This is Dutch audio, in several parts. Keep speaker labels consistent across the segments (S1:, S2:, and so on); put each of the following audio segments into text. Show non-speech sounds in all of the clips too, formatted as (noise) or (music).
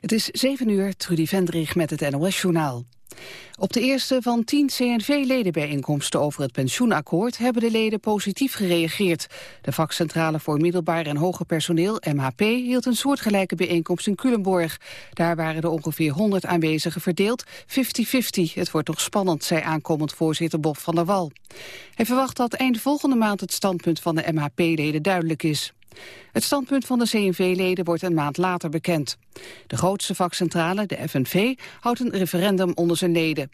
S1: Het is 7 uur, Trudy Vendrich met het NOS-journaal. Op de eerste van tien CNV-ledenbijeenkomsten over het pensioenakkoord hebben de leden positief gereageerd. De vakcentrale voor middelbaar en hoger personeel, MHP, hield een soortgelijke bijeenkomst in Culemborg. Daar waren er ongeveer 100 aanwezigen verdeeld, 50-50. Het wordt nog spannend, zei aankomend voorzitter Bob van der Wal. Hij verwacht dat eind volgende maand het standpunt van de MHP-leden duidelijk is. Het standpunt van de CNV-leden wordt een maand later bekend. De grootste vakcentrale, de FNV, houdt een referendum onder zijn leden.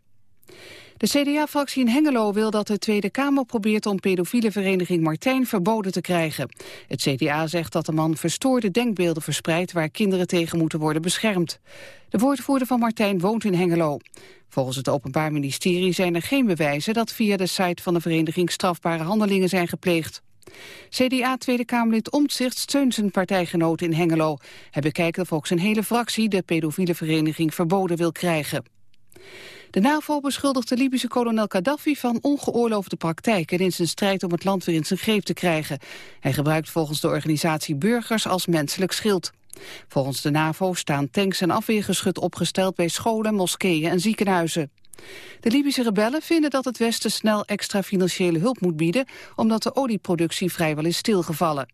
S1: De CDA-fractie in Hengelo wil dat de Tweede Kamer probeert om pedofiele vereniging Martijn verboden te krijgen. Het CDA zegt dat de man verstoorde denkbeelden verspreidt waar kinderen tegen moeten worden beschermd. De woordvoerder van Martijn woont in Hengelo. Volgens het Openbaar Ministerie zijn er geen bewijzen dat via de site van de vereniging strafbare handelingen zijn gepleegd. CDA-Tweede Kamerlid Omtzigt steunt zijn partijgenoten in Hengelo. Hij bekijkt of ook zijn hele fractie de pedofiele vereniging verboden wil krijgen. De NAVO beschuldigt de Libische kolonel Gaddafi van ongeoorloofde praktijken in zijn strijd om het land weer in zijn greep te krijgen. Hij gebruikt volgens de organisatie burgers als menselijk schild. Volgens de NAVO staan tanks en afweergeschut opgesteld bij scholen, moskeeën en ziekenhuizen. De Libische rebellen vinden dat het Westen snel extra financiële hulp moet bieden... omdat de olieproductie vrijwel is stilgevallen.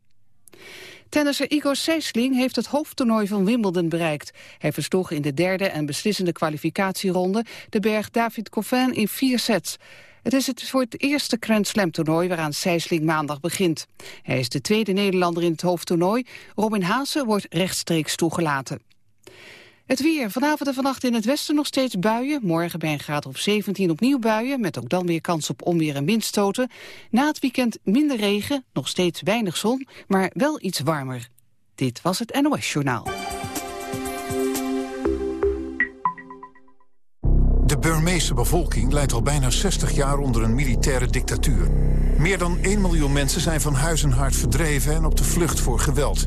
S1: Tennisser Igor Sijsling heeft het hoofdtoernooi van Wimbledon bereikt. Hij versloeg in de derde en beslissende kwalificatieronde... de berg David Coffin in vier sets. Het is het voor het eerste Grand Slam toernooi waaraan Sijsling maandag begint. Hij is de tweede Nederlander in het hoofdtoernooi. Robin Haase wordt rechtstreeks toegelaten. Het weer. Vanavond en vannacht in het westen nog steeds buien. Morgen bij een graad of 17 opnieuw buien, met ook dan weer kans op onweer en windstoten. Na het weekend minder regen, nog steeds weinig zon, maar wel iets warmer. Dit was het NOS Journaal.
S2: De Burmeese bevolking leidt al bijna 60 jaar onder een militaire dictatuur. Meer dan 1 miljoen mensen zijn van huis en hart verdreven en op de vlucht voor geweld.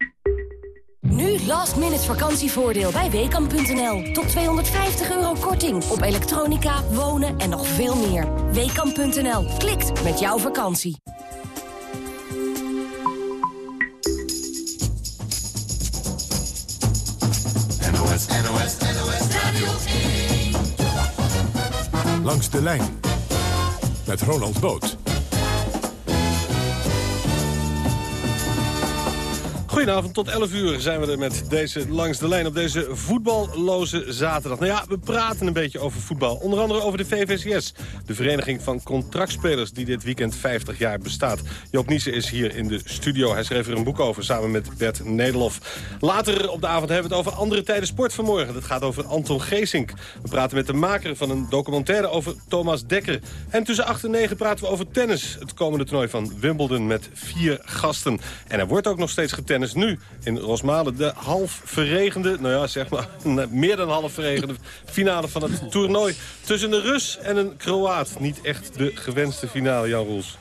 S3: Nu last minute vakantievoordeel bij Weekamp.nl. Tot 250 euro korting op elektronica, wonen en nog veel meer. Weekamp.nl. Klikt met jouw vakantie.
S4: NOS, NOS, NOS Radio 1.
S2: Langs de lijn. Met Ronald Boot.
S5: Goedenavond, tot 11 uur zijn we er met deze langs de lijn op deze voetballoze zaterdag. Nou ja, we praten een beetje over voetbal. Onder andere over de VVCS, de vereniging van contractspelers die dit weekend 50 jaar bestaat. Joop Niessen is hier in de studio. Hij schreef er een boek over samen met Bert Nederlof. Later op de avond hebben we het over andere tijden sport vanmorgen. Dat gaat over Anton Geesink. We praten met de maker van een documentaire over Thomas Dekker. En tussen 8 en 9 praten we over tennis. Het komende toernooi van Wimbledon met vier gasten. En er wordt ook nog steeds getennis nu in Rosmalen. De half verregende, nou ja, zeg maar (laughs) meer dan half verregende finale van het toernooi. Tussen een Rus en een Kroaat. Niet echt de gewenste finale, Jan Roels.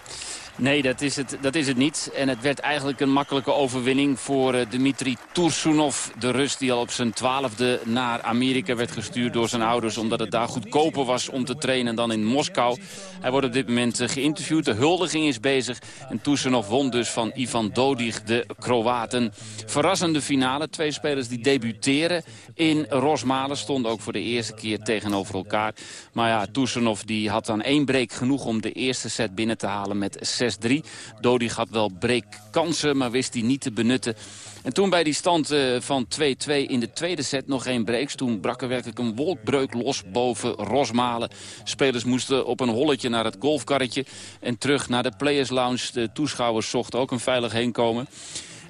S6: Nee, dat is, het, dat is het niet. En het werd eigenlijk een makkelijke overwinning voor uh, Dmitri Tursunov. De Rus die al op zijn twaalfde naar Amerika werd gestuurd door zijn ouders... omdat het daar goedkoper was om te trainen dan in Moskou. Hij wordt op dit moment uh, geïnterviewd. De huldiging is bezig. En Tursunov won dus van Ivan Dodig, de Kroaten. Verrassende finale. Twee spelers die debuteren in Rosmalen. Stonden ook voor de eerste keer tegenover elkaar. Maar ja, Tursunov die had dan één break genoeg om de eerste set binnen te halen met 6 6-3. Dodi had wel breekkansen, maar wist die niet te benutten. En toen bij die stand uh, van 2-2 in de tweede set nog geen breaks. Toen brak er werkelijk een wolkbreuk los boven Rosmalen. Spelers moesten op een holletje naar het golfkarretje. En terug naar de Players Lounge. De toeschouwers zochten ook een veilig heenkomen.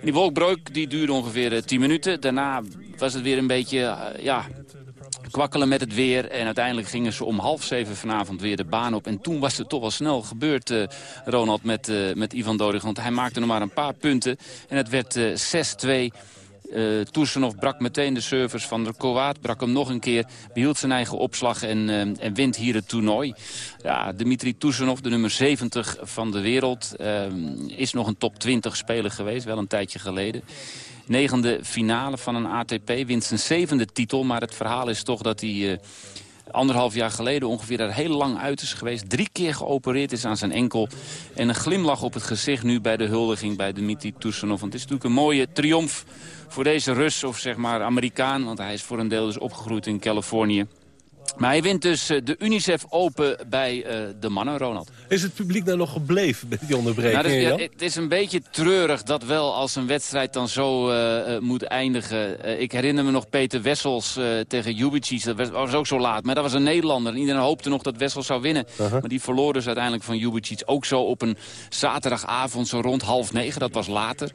S6: die wolkbreuk die duurde ongeveer 10 minuten. Daarna was het weer een beetje uh, ja, kwakkelen met het weer. En uiteindelijk gingen ze om half zeven vanavond weer de baan op. En toen was het toch wel snel gebeurd, uh, Ronald, met, uh, met Ivan Dodig. Want hij maakte nog maar een paar punten. En het werd uh, 6-2 Uh, Toersenov brak meteen de service van de Kroaat. Brak hem nog een keer. Behield zijn eigen opslag en, uh, en wint hier het toernooi. Ja, Dimitri Toersenov, de nummer 70 van de wereld... Is nog een top 20 speler geweest, wel een tijdje geleden. Negende finale van een ATP, wint zijn zevende titel. Maar het verhaal is toch dat hij anderhalf jaar geleden ongeveer daar heel lang uit is geweest. Drie keer geopereerd is aan zijn enkel. En een glimlach op het gezicht nu bij de huldiging bij Dimitri Tursunov. Want het is natuurlijk een mooie triomf voor deze Rus of zeg maar Amerikaan. Want hij is voor een deel dus opgegroeid in Californië. Maar hij wint dus eh, de UNICEF Open bij uh, de mannen, Ronald.
S5: Is het publiek nou nog gebleven met die onderbreking? Nou,
S6: dus, ja, het is een beetje treurig dat wel als een wedstrijd dan zo uh, moet eindigen. ik herinner me nog Peter Wessels tegen Jubicic. Dat was ook zo laat. Maar dat was een Nederlander. En iedereen hoopte nog dat Wessels zou winnen. Uh -huh. Maar die verloor dus uiteindelijk van Jubicic. Ook zo op een zaterdagavond, zo rond half negen. Dat was later.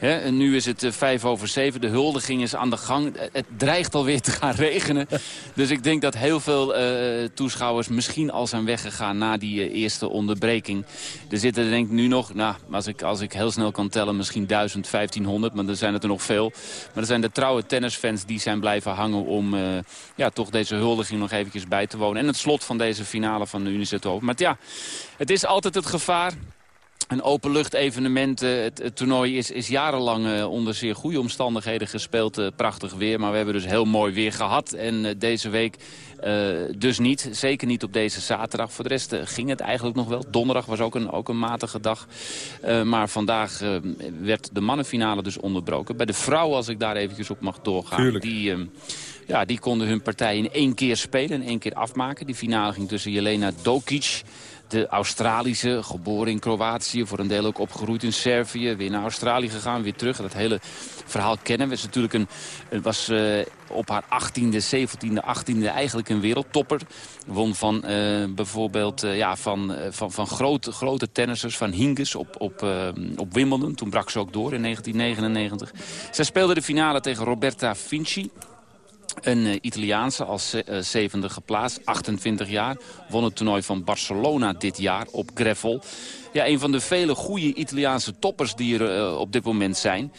S6: en nu is het vijf over zeven. De huldiging is aan de gang. Het dreigt alweer te gaan regenen. (laughs) dus ik denk dat heel veel uh, toeschouwers misschien al zijn weggegaan na die uh, eerste onderbreking. Er zitten denk ik nu nog, nou, als ik, als ik heel snel kan tellen, misschien 1000, 1500. Maar er zijn het er nog veel. Maar er zijn de trouwe tennisfans die zijn blijven hangen om uh, ja, toch deze huldiging nog eventjes bij te wonen. En het slot van deze finale van de Unicef. Maar ja, het is altijd het gevaar een openlucht-evenement. Het, het, toernooi is, is jarenlang uh, onder zeer goede omstandigheden gespeeld. Uh, prachtig weer, maar we hebben dus heel mooi weer gehad. En uh, deze week dus niet. Zeker niet op deze zaterdag. Voor de rest ging het eigenlijk nog wel. Donderdag was ook een, ook een matige dag. maar vandaag werd de mannenfinale dus onderbroken. Bij de vrouwen, als ik daar eventjes op mag doorgaan...
S5: Tuurlijk.
S6: die ja, die konden hun partij in één keer spelen en één keer afmaken. Die finale ging tussen Jelena Dokic de Australische, geboren in Kroatië, voor een deel ook opgegroeid in Servië. Weer naar Australië gegaan, weer terug. Dat hele verhaal kennen we. Is natuurlijk een, het was uh, op haar 18e, 17e, 18e eigenlijk een wereldtopper. Won van uh, bijvoorbeeld ja, van, van, van grote, grote tennissers, van Hingis op, op, op Wimbledon. Toen brak ze ook door in 1999. Zij speelde de finale tegen Roberta Vinci. Een uh, Italiaanse als uh, zevende geplaatst, 28 jaar. Won het toernooi van Barcelona dit jaar op gravel. Ja, een van de vele goede Italiaanse toppers die er op dit moment zijn.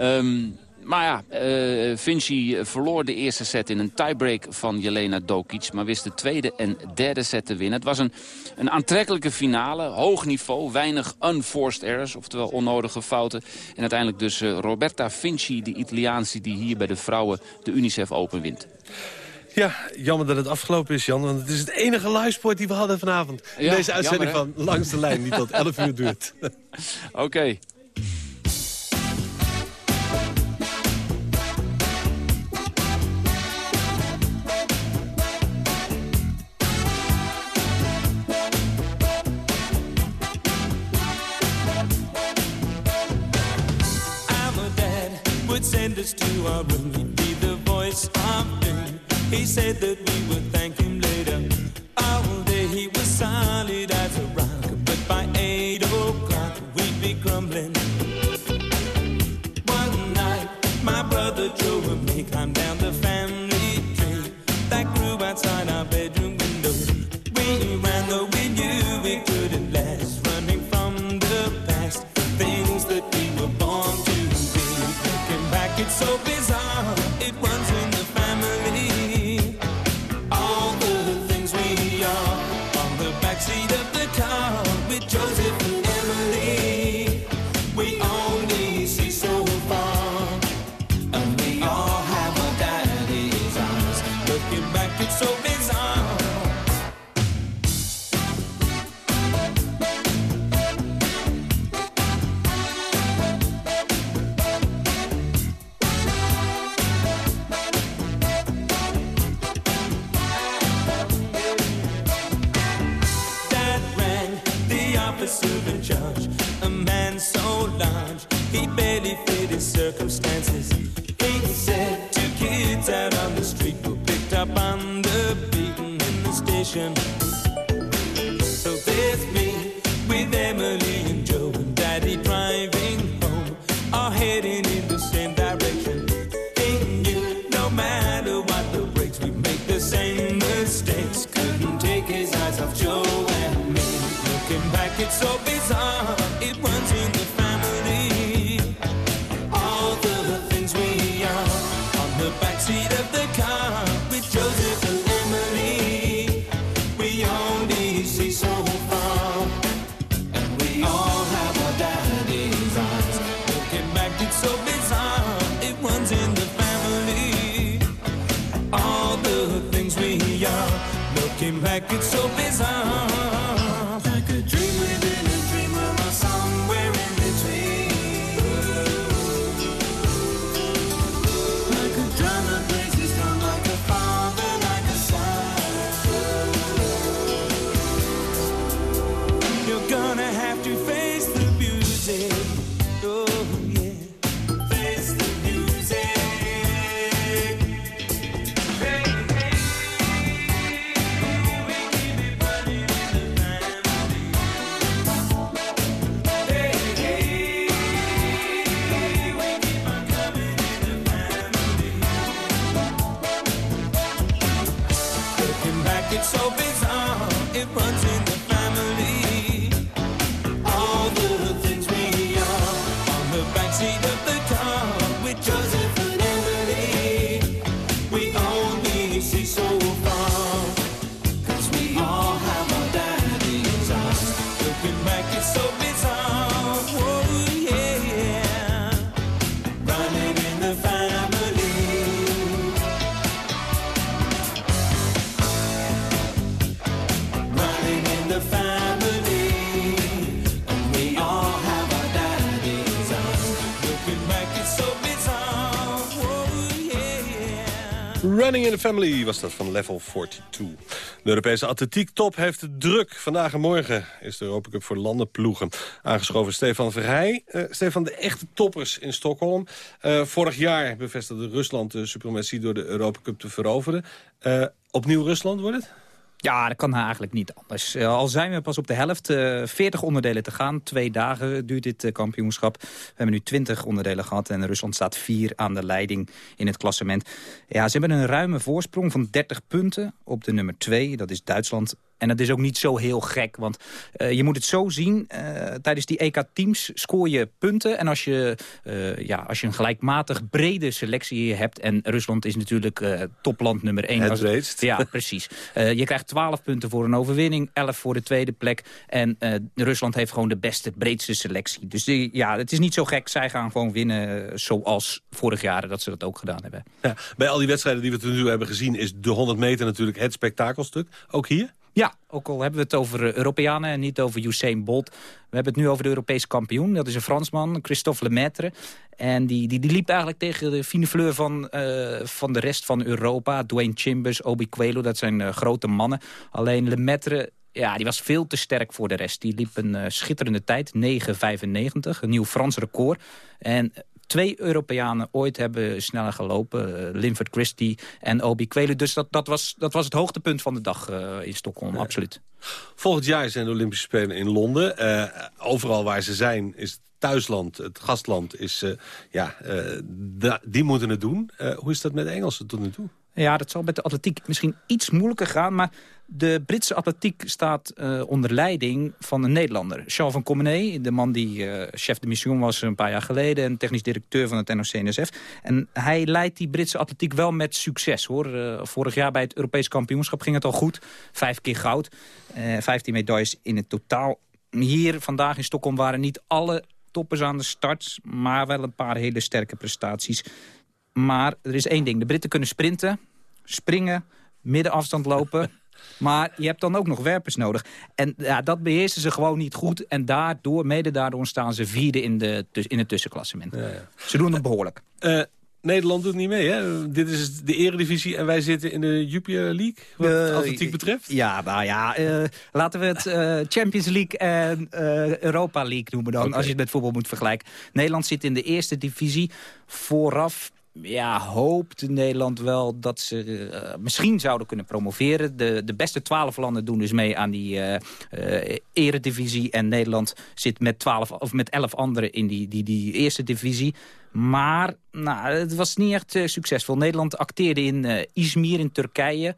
S6: Um, maar ja, uh, Vinci verloor de eerste set in een tiebreak van Jelena Dokic... maar wist de tweede en derde set te winnen. Het was een, een aantrekkelijke finale, hoog niveau, weinig unforced errors... oftewel onnodige fouten. En uiteindelijk dus uh, Roberta Vinci, de Italiaanse... die hier bij de vrouwen de UNICEF Open wint.
S5: Ja, jammer dat het afgelopen is, Jan. Want het is het enige livesport die we hadden vanavond. In ja, deze uitzending jammer, van Langs de Lijn, die tot 11 uur duurt. (laughs)
S6: Oké. Okay.
S7: He said that we would thank up on the beaten in the station. In the Family
S5: was dat van level 42. De Europese atletiek-top heeft het druk. Vandaag en morgen is de Europa Cup voor landenploegen. Aangeschoven Stefan Verheij. Uh, Stefan, de echte toppers in Stockholm. Uh, vorig jaar bevestigde Rusland de suprematie door de Europa Cup te veroveren. Uh, opnieuw Rusland wordt het?
S8: Ja, dat kan eigenlijk niet anders. Uh, al zijn we pas op de helft, uh, 40 onderdelen te gaan. Twee dagen duurt dit uh, kampioenschap. We hebben nu 20 onderdelen gehad en Rusland staat vier aan de leiding in het klassement. Ja, ze hebben een ruime voorsprong van 30 punten op de nummer 2. Dat is Duitsland en dat is ook niet zo heel gek, want uh, je moet het zo zien. Uh, tijdens die EK-teams scoor je punten. En als je, uh, ja, als je een gelijkmatig brede selectie hebt... en Rusland is natuurlijk topland nummer 1.
S5: Het breedst.
S8: Ja, (laughs) precies. je krijgt 12 punten voor een overwinning, 11 voor de tweede plek. En Rusland heeft gewoon de beste, breedste selectie. Dus die, ja, het is niet zo gek. Zij gaan gewoon winnen zoals vorig jaar dat ze dat ook gedaan hebben.
S5: Ja, bij al die wedstrijden die we tot nu toe hebben gezien... is de 100 meter natuurlijk het spektakelstuk. Ook hier?
S8: Ja, ook al hebben we het over eh, Europeanen en niet over Usain Bolt. We hebben het nu over de Europese kampioen. Dat is een Fransman, Christophe Lemaitre. En die, die, die liep eigenlijk tegen de fine fleur van, uh, van de rest van Europa. Dwayne Chimbers, Obi Quelo, dat zijn uh, grote mannen. Alleen Lemaitre ja, die was veel te sterk voor de rest. Die liep een schitterende tijd, 9,95, een nieuw Frans record. En twee Europeanen ooit hebben sneller gelopen. Uh, Linford Christie en Obi. Dus dat, dat, was, dat was het hoogtepunt van de dag uh, in Stockholm, ja. absoluut.
S5: Volgend jaar zijn de Olympische Spelen in Londen. Uh, overal waar ze zijn is het thuisland, het gastland, is, ja, die moeten het doen. hoe is dat met de Engelsen tot nu toe?
S8: Ja, dat zal met de atletiek misschien iets moeilijker gaan. Maar de Britse atletiek staat uh, onder leiding van een Nederlander. Charles van Comenay, de man die uh, chef de mission was een paar jaar geleden... en technisch directeur van het NOC-NSF. En hij leidt die Britse atletiek wel met succes. hoor. Uh, vorig jaar bij het Europees kampioenschap ging het al goed. Vijf keer goud, vijftien medailles in het totaal. Hier vandaag in Stockholm waren niet alle toppers aan de start... maar wel een paar hele sterke prestaties. Maar er is één ding. De Britten kunnen sprinten, springen, middenafstand lopen... (laughs) Maar je hebt dan ook nog werpers nodig. En ja, dat beheersen ze gewoon niet goed. En daardoor, mede daardoor staan ze vierde in, de, in het tussenklassement. Ja, ja. Ze doen het behoorlijk.
S5: Uh, Nederland doet niet mee, hè? Dit is de eredivisie en wij zitten in de Jupiler League, wat uh, atletiek betreft.
S8: Ja, nou ja, uh, laten we het Champions League en Europa League noemen dan, okay. als je het met voetbal moet vergelijken. Nederland zit in de eerste divisie. Vooraf ja, hoopt Nederland wel dat ze uh, misschien zouden kunnen promoveren. De, de beste twaalf landen doen dus mee aan die uh, uh, eredivisie. En Nederland zit met, 12, of met elf anderen in die, die, die eerste divisie. Maar nou, het was niet echt succesvol. Nederland acteerde in Izmir in Turkije.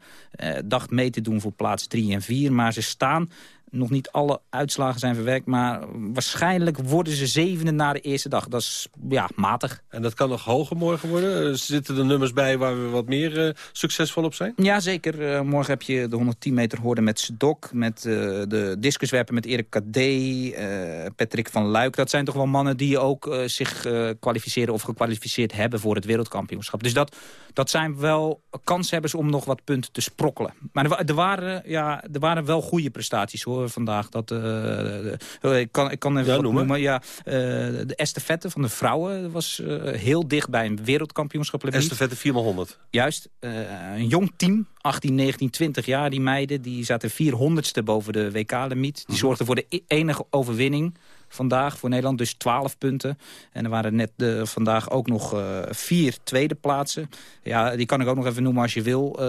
S8: dacht mee te doen voor plaats 3 en 4. Maar ze staan nog niet alle uitslagen zijn verwerkt, maar waarschijnlijk worden ze zevende na de eerste dag. Dat is ja, matig.
S5: En dat kan nog hoger morgen worden? Uh, zitten er nummers bij waar we wat meer uh, succesvol op zijn?
S8: Ja, zeker. Uh, morgen heb je de 110 meter hoorde met Sedok, met de discuswerpen met Erik Kadé, Patrick van Luik. Dat zijn toch wel mannen die ook zich kwalificeren of gekwalificeerd hebben voor het wereldkampioenschap. Dus dat, dat zijn wel kanshebbers om nog wat punten te sprokkelen. Maar er, er waren, ja, er waren wel goede prestaties hoor vandaag. Dat, uh, ik, kan, ik kan even
S5: ja, noemen.
S8: noemen. Ja, de estafette van de vrouwen was heel dicht bij een wereldkampioenschap.
S5: Estafette 4x100.
S8: Juist. een jong team, 18, 19, 20 jaar, die meiden. Die zaten 400ste boven de WK-limiet. Die -hmm. zorgden voor de e-, enige overwinning vandaag voor Nederland. Dus 12 punten. En er waren net uh, vandaag ook nog uh, vier tweede plaatsen. Ja, die kan ik ook nog even noemen als je wil. Uh,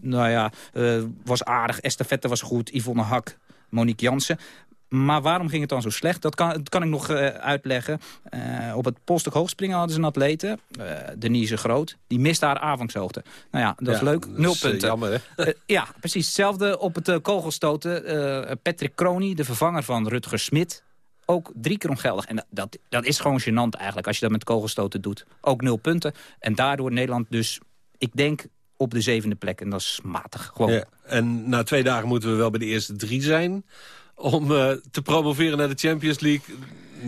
S8: nou ja, was aardig. Estafette was goed. Yvonne Hak, Monique Jansen. Maar waarom ging het dan zo slecht? Dat kan, dat kan ik nog uh, uitleggen. Uh, op het polstuk hoogspringen hadden ze een atlete, uh, Denise Groot. Die miste haar aanvangshoogte. Nou ja, dat ja, is leuk. Nul punten.
S5: Jammer,
S8: ja, precies. Hetzelfde op het kogelstoten. Patrick Kroni, de vervanger van Rutger Smit ook drie keer ongeldig. En dat, dat is gewoon gênant eigenlijk als je dat met kogelstoten doet. Ook nul punten. En daardoor Nederland dus, ik denk, op de zevende plek. En dat is matig. Gewoon. Ja,
S5: en na twee dagen moeten we wel bij de eerste drie zijn... om uh, te promoveren naar de Champions League.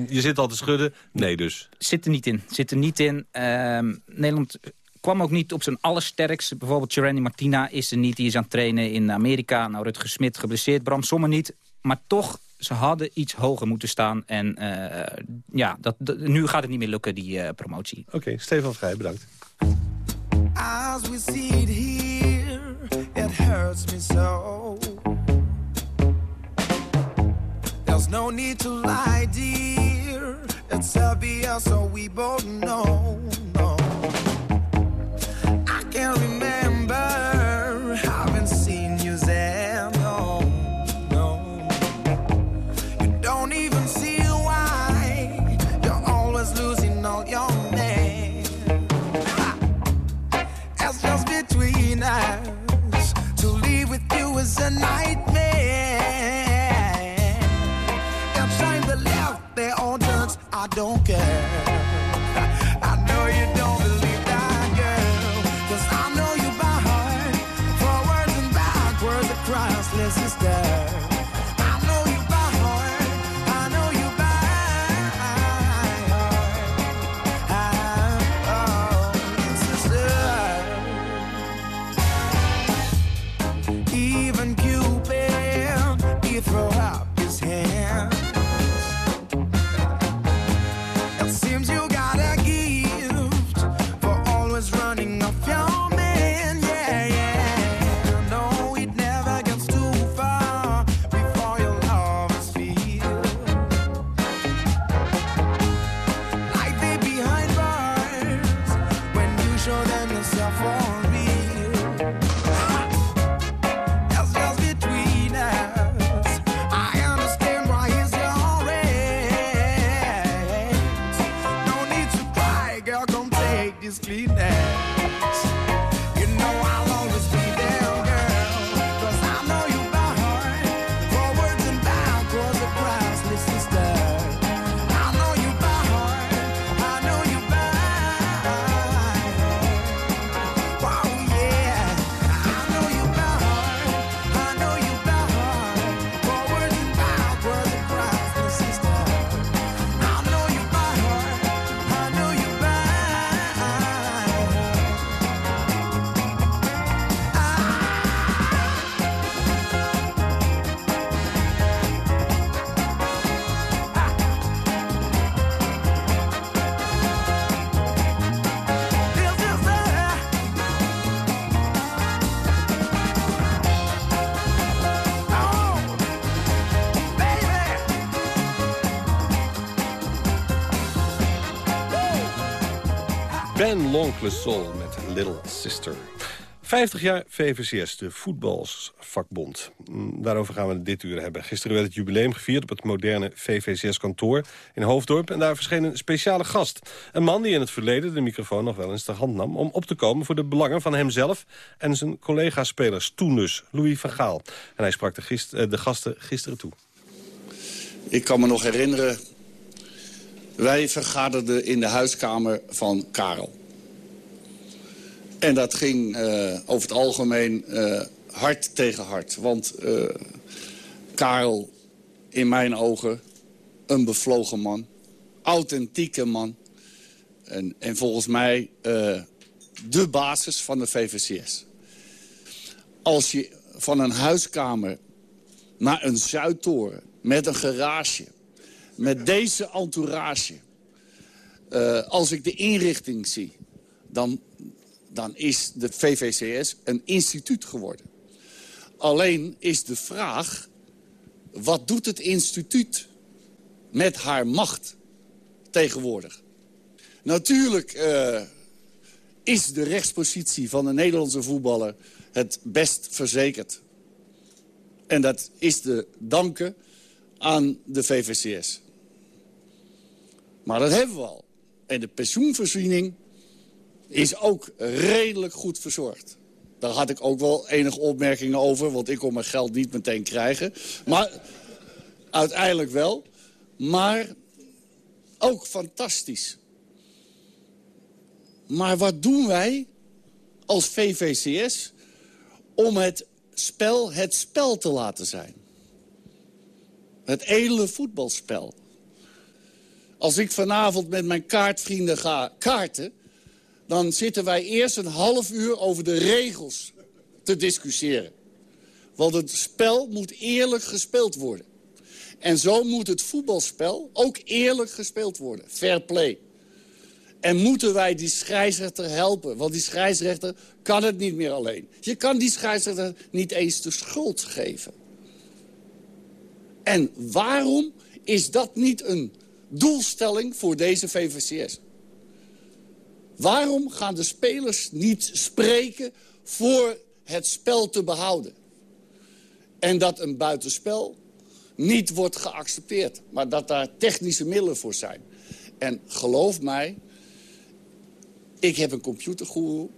S5: Je zit al te schudden. Nee dus.
S8: Zit er niet in. Zit er niet in. Uh, Nederland kwam ook niet op zijn allersterkst. Bijvoorbeeld Jeremy Martina is er niet. Die is aan het trainen in Amerika. Nou, Rutger Smit geblesseerd. Bram Sommer niet. Maar toch ze hadden iets hoger moeten staan. En uh, ja, dat, nu gaat het niet meer lukken, die uh, promotie.
S5: Oké, okay, Stefan Vrij, bedankt.
S9: As we see it here, it hurts me so. There's no need to lie, dear. It's obvious, so we both know.
S5: L'Oncle Soul met Little Sister. 50 jaar VVCS, de voetbalsvakbond. Mm, Daarover gaan we dit uur hebben. Gisteren werd het jubileum gevierd op het moderne VVCS-kantoor in Hoofddorp. En daar verscheen een speciale gast. Een man die in het verleden de microfoon nog wel eens ter hand nam... om op te komen voor de belangen van hemzelf en zijn collega-spelers. Toen dus, Louis van Gaal. En hij sprak de, eh, de gasten gisteren toe.
S10: Ik kan me nog herinneren... wij vergaderden in de huiskamer van Karel. En dat ging eh, over het algemeen eh, hard tegen hard. Want eh, Karel, in mijn ogen, een bevlogen man. Authentieke man. En, en volgens mij de basis van de VVCS. Als je van een huiskamer naar een Zuidtoren met een garage. Met deze entourage. Als ik de inrichting zie, dan, dan is de VVCS een instituut geworden. Alleen is de vraag, wat doet het instituut met haar macht tegenwoordig? Natuurlijk eh, is de rechtspositie van de Nederlandse voetballer het best verzekerd. En dat is te danken aan de VVCS. Maar dat hebben we al. En de pensioenvoorziening is ook redelijk goed verzorgd. Daar had ik ook wel enige opmerkingen over, want ik kon mijn geld niet meteen krijgen. Maar uiteindelijk wel. Maar ook fantastisch. Maar wat doen wij als VVCS om het spel het spel te laten zijn? Het edele voetbalspel. Als ik vanavond met mijn kaartvrienden ga kaarten... dan zitten wij eerst een half uur over de regels te discussiëren. Want het spel moet eerlijk gespeeld worden. En zo moet het voetbalspel ook eerlijk gespeeld worden. Fair play. En moeten wij die scheidsrechter helpen? Want die scheidsrechter kan het niet meer alleen. Je kan die scheidsrechter niet eens de schuld geven. En waarom is dat niet een doelstelling voor deze VVCS? Waarom gaan de spelers niet spreken voor het spel te behouden? En dat een buitenspel niet wordt geaccepteerd. Maar dat daar technische middelen voor zijn. En geloof mij, ik heb een computergoeroe.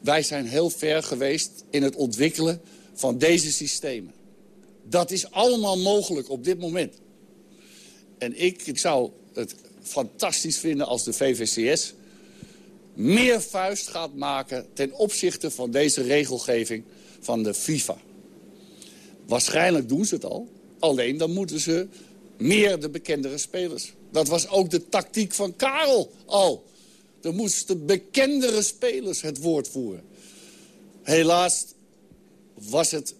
S10: Wij zijn heel ver geweest in het ontwikkelen van deze systemen. Dat is allemaal mogelijk op dit moment. En ik, ik zou het fantastisch vinden als de VVCS meer vuist gaat maken ten opzichte van deze regelgeving van de FIFA. Waarschijnlijk doen ze het al. Alleen dan moeten ze meer de bekendere spelers. Dat was ook de tactiek van Karel al. Er moesten bekendere spelers het woord voeren. Helaas was het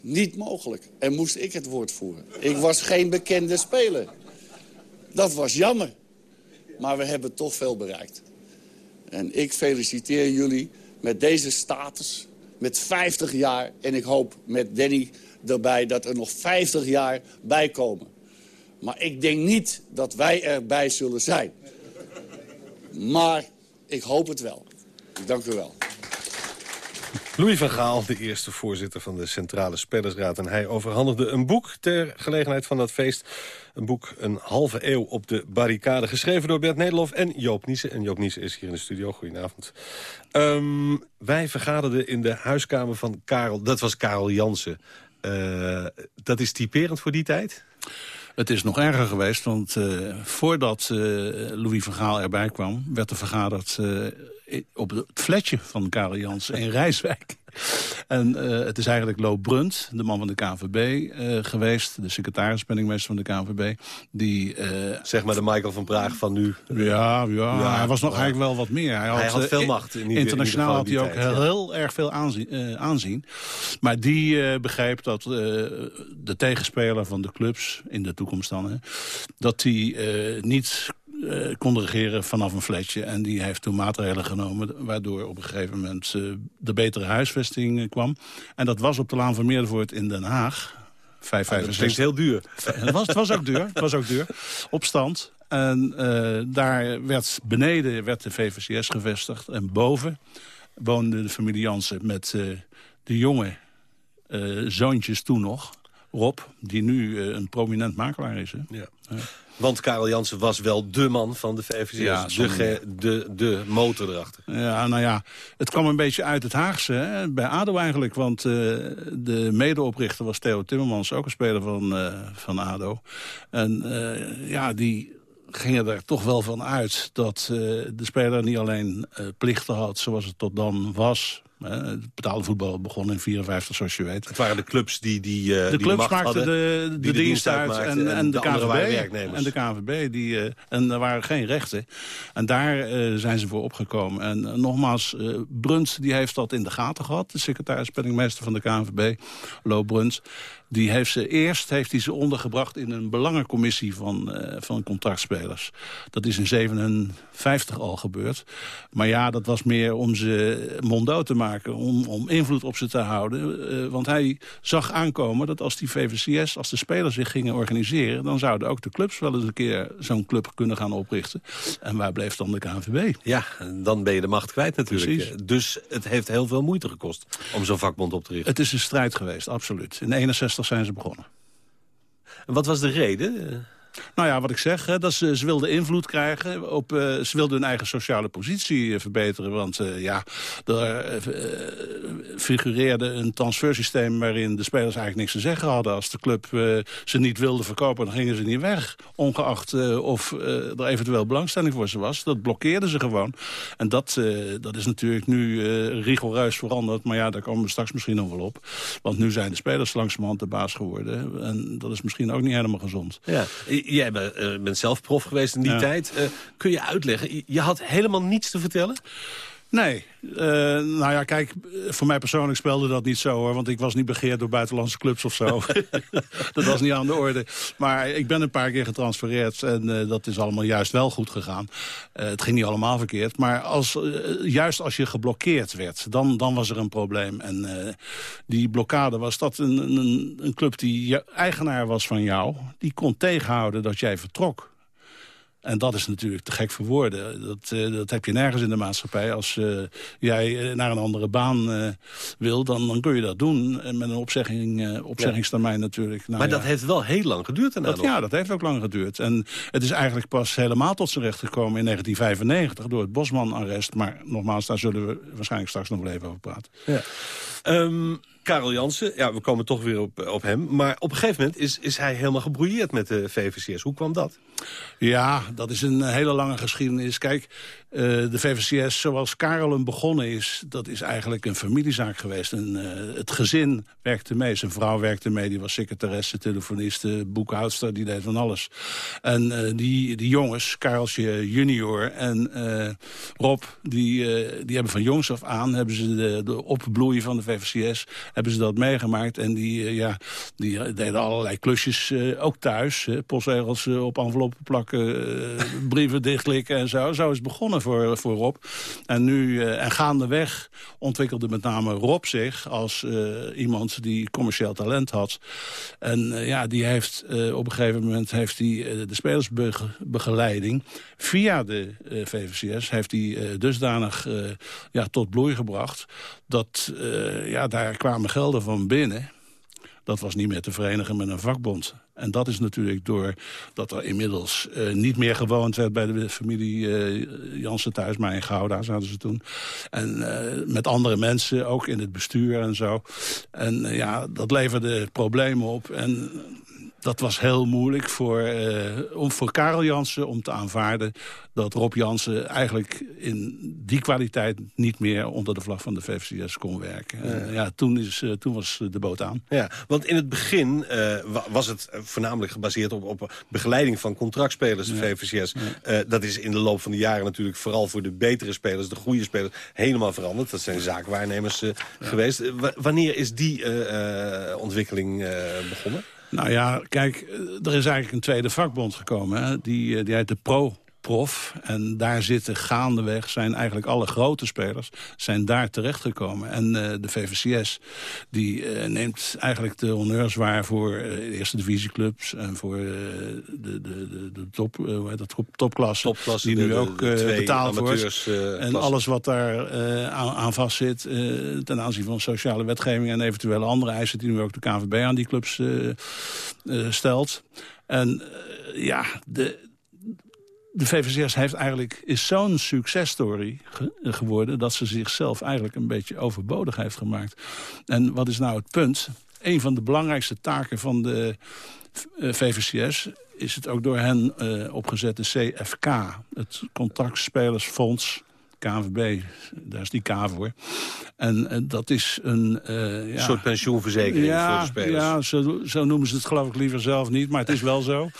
S10: niet mogelijk. En moest ik het woord voeren. Ik was geen bekende speler. Dat was jammer. Maar we hebben toch veel bereikt. En ik feliciteer jullie met deze status, met 50 jaar. En ik hoop met Danny erbij dat er nog 50 jaar bij komen. Maar ik denk niet dat wij erbij zullen zijn. Maar ik hoop het wel. Dank u wel.
S5: Louis van Gaal, de eerste voorzitter van de Centrale Spelersraad. En hij overhandigde een boek ter gelegenheid van dat feest. Een boek een halve eeuw op de barricade. Geschreven door Bert Nederlof en Joop Niesen. En Joop Niesen is hier in de studio. Goedenavond. Ehm, wij vergaderden in de huiskamer van Karel. Dat was Karel Jansen. Eh, dat is typerend voor die tijd?
S11: Het is nog erger geweest, want uh, voordat uh, Louis van Gaal erbij kwam... werd er vergaderd op het flatje van Karel Jansen in (laughs) Rijswijk. En het is eigenlijk Lo Brunt, de man van de KNVB, geweest. De secretaris-penningmeester van de KNVB. Die,
S5: zeg maar de Michael van Praag van nu.
S11: Ja, ja, hij was nog eigenlijk wel wat meer.
S5: Hij had, hij had veel macht.
S11: In die, internationaal had hij ook heel erg veel aanzien, aanzien. Maar die begreep dat de tegenspeler van de clubs in de toekomst dan... Hè, dat die niet uh, kon regeren vanaf een flatje. En die heeft toen maatregelen genomen... waardoor op een gegeven moment uh, de betere huisvesting uh, kwam. En dat was op de Laan van Meerdervoort in Den Haag. 565.
S5: dat heel duur. (laughs)
S11: Het was, het was ook duur. Het was ook duur. Op stand. En daar werd beneden werd de VVCS gevestigd. En boven woonde de familie Jansen met de jonge zoontjes toen nog... Rob, die nu een prominent makelaar is. Hè?
S5: Ja. Want Karel Jansen was wel de man van de VVCS. Ja, de, de, de motor erachter.
S11: Ja, nou ja, het kwam een beetje uit het Haagse. Hè, bij ADO eigenlijk. Want uh, de medeoprichter was Theo Timmermans. Ook een speler van, uh, van ADO. En uh, ja, die gingen er toch wel van uit dat de speler niet alleen plichten had zoals het tot dan was het betaalde voetbal begon in 54, zoals je weet.
S5: Het waren de clubs die die, uh,
S11: de
S5: die
S11: clubs
S5: macht
S11: maakten
S5: hadden,
S11: de, de,
S5: die
S11: de dienst uit en, en,
S5: en,
S11: de,
S5: de
S11: KNVB. En de KNVB. Die, uh, en er waren geen rechten. En daar uh, zijn ze voor opgekomen. En nogmaals, Brunt die heeft dat in de gaten gehad. De secretaris-penningmeester van de KNVB, Lo Brunt. Die heeft ze eerst heeft hij ze ondergebracht in een belangencommissie van, uh, van contractspelers. Dat is in 57 al gebeurd. Maar ja, dat was meer om ze monddood te maken. Om, om invloed op ze te houden. Uh, want hij zag aankomen dat als die VVCS, als de spelers zich gingen organiseren... dan zouden ook de clubs wel eens een keer zo'n club kunnen gaan oprichten. En waar bleef dan de KNVB?
S5: Ja, dan ben je de macht kwijt natuurlijk.
S11: Precies.
S5: Dus het heeft heel veel moeite gekost om zo'n vakbond op te richten.
S11: Het is een strijd geweest, absoluut. In 61 zijn ze begonnen.
S5: En wat was de reden?
S11: Nou ja, wat ik zeg, hè, dat ze, ze wilden invloed krijgen. Op, uh, ze wilden hun eigen sociale positie uh, verbeteren. Want uh, ja, er figureerde een transfersysteem... waarin de spelers eigenlijk niks te zeggen hadden. Als de club ze niet wilde verkopen, dan gingen ze niet weg. Ongeacht of er eventueel belangstelling voor ze was. Dat blokkeerden ze gewoon. En dat, dat is natuurlijk nu rigoureus veranderd. Maar ja, daar komen we straks misschien nog wel op. Want nu zijn de spelers langzamerhand de baas geworden. En dat is misschien ook niet helemaal gezond.
S5: Ja. Jij bent, uh, bent zelf prof geweest in die tijd. Uh, kun je uitleggen, je had helemaal niets te vertellen?
S11: Nee. Eh, nou ja, kijk, voor mij persoonlijk speelde dat niet zo hoor. Want ik was niet begeerd door buitenlandse clubs of zo. (laughs) dat was niet aan de orde. Maar ik ben een paar keer getransfereerd. En eh, dat is allemaal juist wel goed gegaan. Eh, het ging niet allemaal verkeerd. Maar als, juist als je geblokkeerd werd, dan, dan was er een probleem. En die blokkade was dat een, een, een club die je eigenaar was van jou... die kon tegenhouden dat jij vertrok. En dat is natuurlijk te gek voor woorden. Dat, eh, dat heb je nergens in de maatschappij. Als eh, jij eh, naar een andere baan eh, wil, dan, dan kun je dat doen. En met een opzegging, opzeggingstermijn natuurlijk. Nou
S5: maar
S11: ja.
S5: dat heeft wel heel lang geduurd daarna
S11: Dat, ja, dat heeft ook lang geduurd. En het is eigenlijk pas helemaal tot zijn recht gekomen in 1995... door het Bosman-arrest. Maar nogmaals, daar zullen we waarschijnlijk straks nog wel even over praten.
S5: Ja. Ehm, Karel Jansen, ja, we komen toch weer op, op hem. Maar op een gegeven moment is, is hij helemaal gebrouilleerd met de VVCS. Hoe kwam dat?
S11: Ja, dat is een hele lange geschiedenis. Kijk, eh, de VVCS zoals Karel hem begonnen is... dat is eigenlijk een familiezaak geweest. En, eh, het gezin werkte mee. Zijn vrouw werkte mee. Die was secretaresse, telefoniste, boekhoudster. Die deed van alles. En eh, die, die jongens, Karelsje junior en Rob... Die, die hebben van jongs af aan... hebben ze de, de opbloei van de VVCS... hebben ze dat meegemaakt. En die, ja, die deden allerlei klusjes, ook thuis. postzegels eh, op enveloppen plakken, brieven dichtlikken en zo. Zo is het begonnen voor, voor Rob. En nu, eh, en gaandeweg ontwikkelde met name Rob zich als eh, iemand die commercieel talent had. En eh, ja, die heeft op een gegeven moment heeft eh, de spelersbegeleiding via de VVCS heeft hij dusdanig ja, tot bloei gebracht dat ja, daar kwamen gelden van binnen. Dat was niet meer te verenigen met een vakbond. En dat is natuurlijk door dat er inmiddels eh, niet meer gewoond werd... bij de familie eh, Jansen thuis, maar in Gouda zaten ze toen. En eh, met andere mensen, ook in het bestuur en zo. En ja, dat leverde problemen op. En dat was heel moeilijk voor, eh, om, voor Karel Jansen om te aanvaarden... dat Rob Jansen eigenlijk in die kwaliteit niet meer onder de vlag van de VVCS kon werken. En, ja, toen, is, toen was de boot aan.
S5: Ja, want in het begin wa- was het voornamelijk gebaseerd op, op begeleiding van contractspelers, de VVCS. Eh, dat is in de loop van de jaren natuurlijk vooral voor de betere spelers, de goede spelers, helemaal veranderd. Dat zijn zaakwaarnemers eh, geweest. Eh, wa- wanneer is die ontwikkeling begonnen?
S11: Nou ja, kijk, er is eigenlijk een tweede vakbond gekomen. Hè? Die, die heet de Pro. Prof. En daar zitten gaandeweg, zijn eigenlijk alle grote spelers... zijn daar terechtgekomen. En eh, de VVCS die, eh, neemt eigenlijk de honneurs waar... voor eh, de eerste divisieclubs en voor de, de, de, de top, hoe heet dat, top, topklasse...
S5: Topklasse,
S11: die nu
S5: de-
S11: ook betaald wordt. en alles wat daar aan, aan vast zit... ten aanzien van sociale wetgeving en eventuele andere eisen... die nu ook de KNVB aan die clubs stelt. En ja, de, de VVCS heeft eigenlijk, is zo'n successtory ge- geworden... dat ze zichzelf eigenlijk een beetje overbodig heeft gemaakt. En wat is nou het punt? Een van de belangrijkste taken van de eh, VVCS is het ook door hen eh, opgezette CFK. Het Contractspelersfonds, KNVB, daar is die K voor. En eh, dat is een... eh, ja,
S5: Een soort pensioenverzekering
S11: ja,
S5: voor de spelers.
S11: Ja, zo, zo noemen ze het geloof ik liever zelf niet, maar het is wel zo.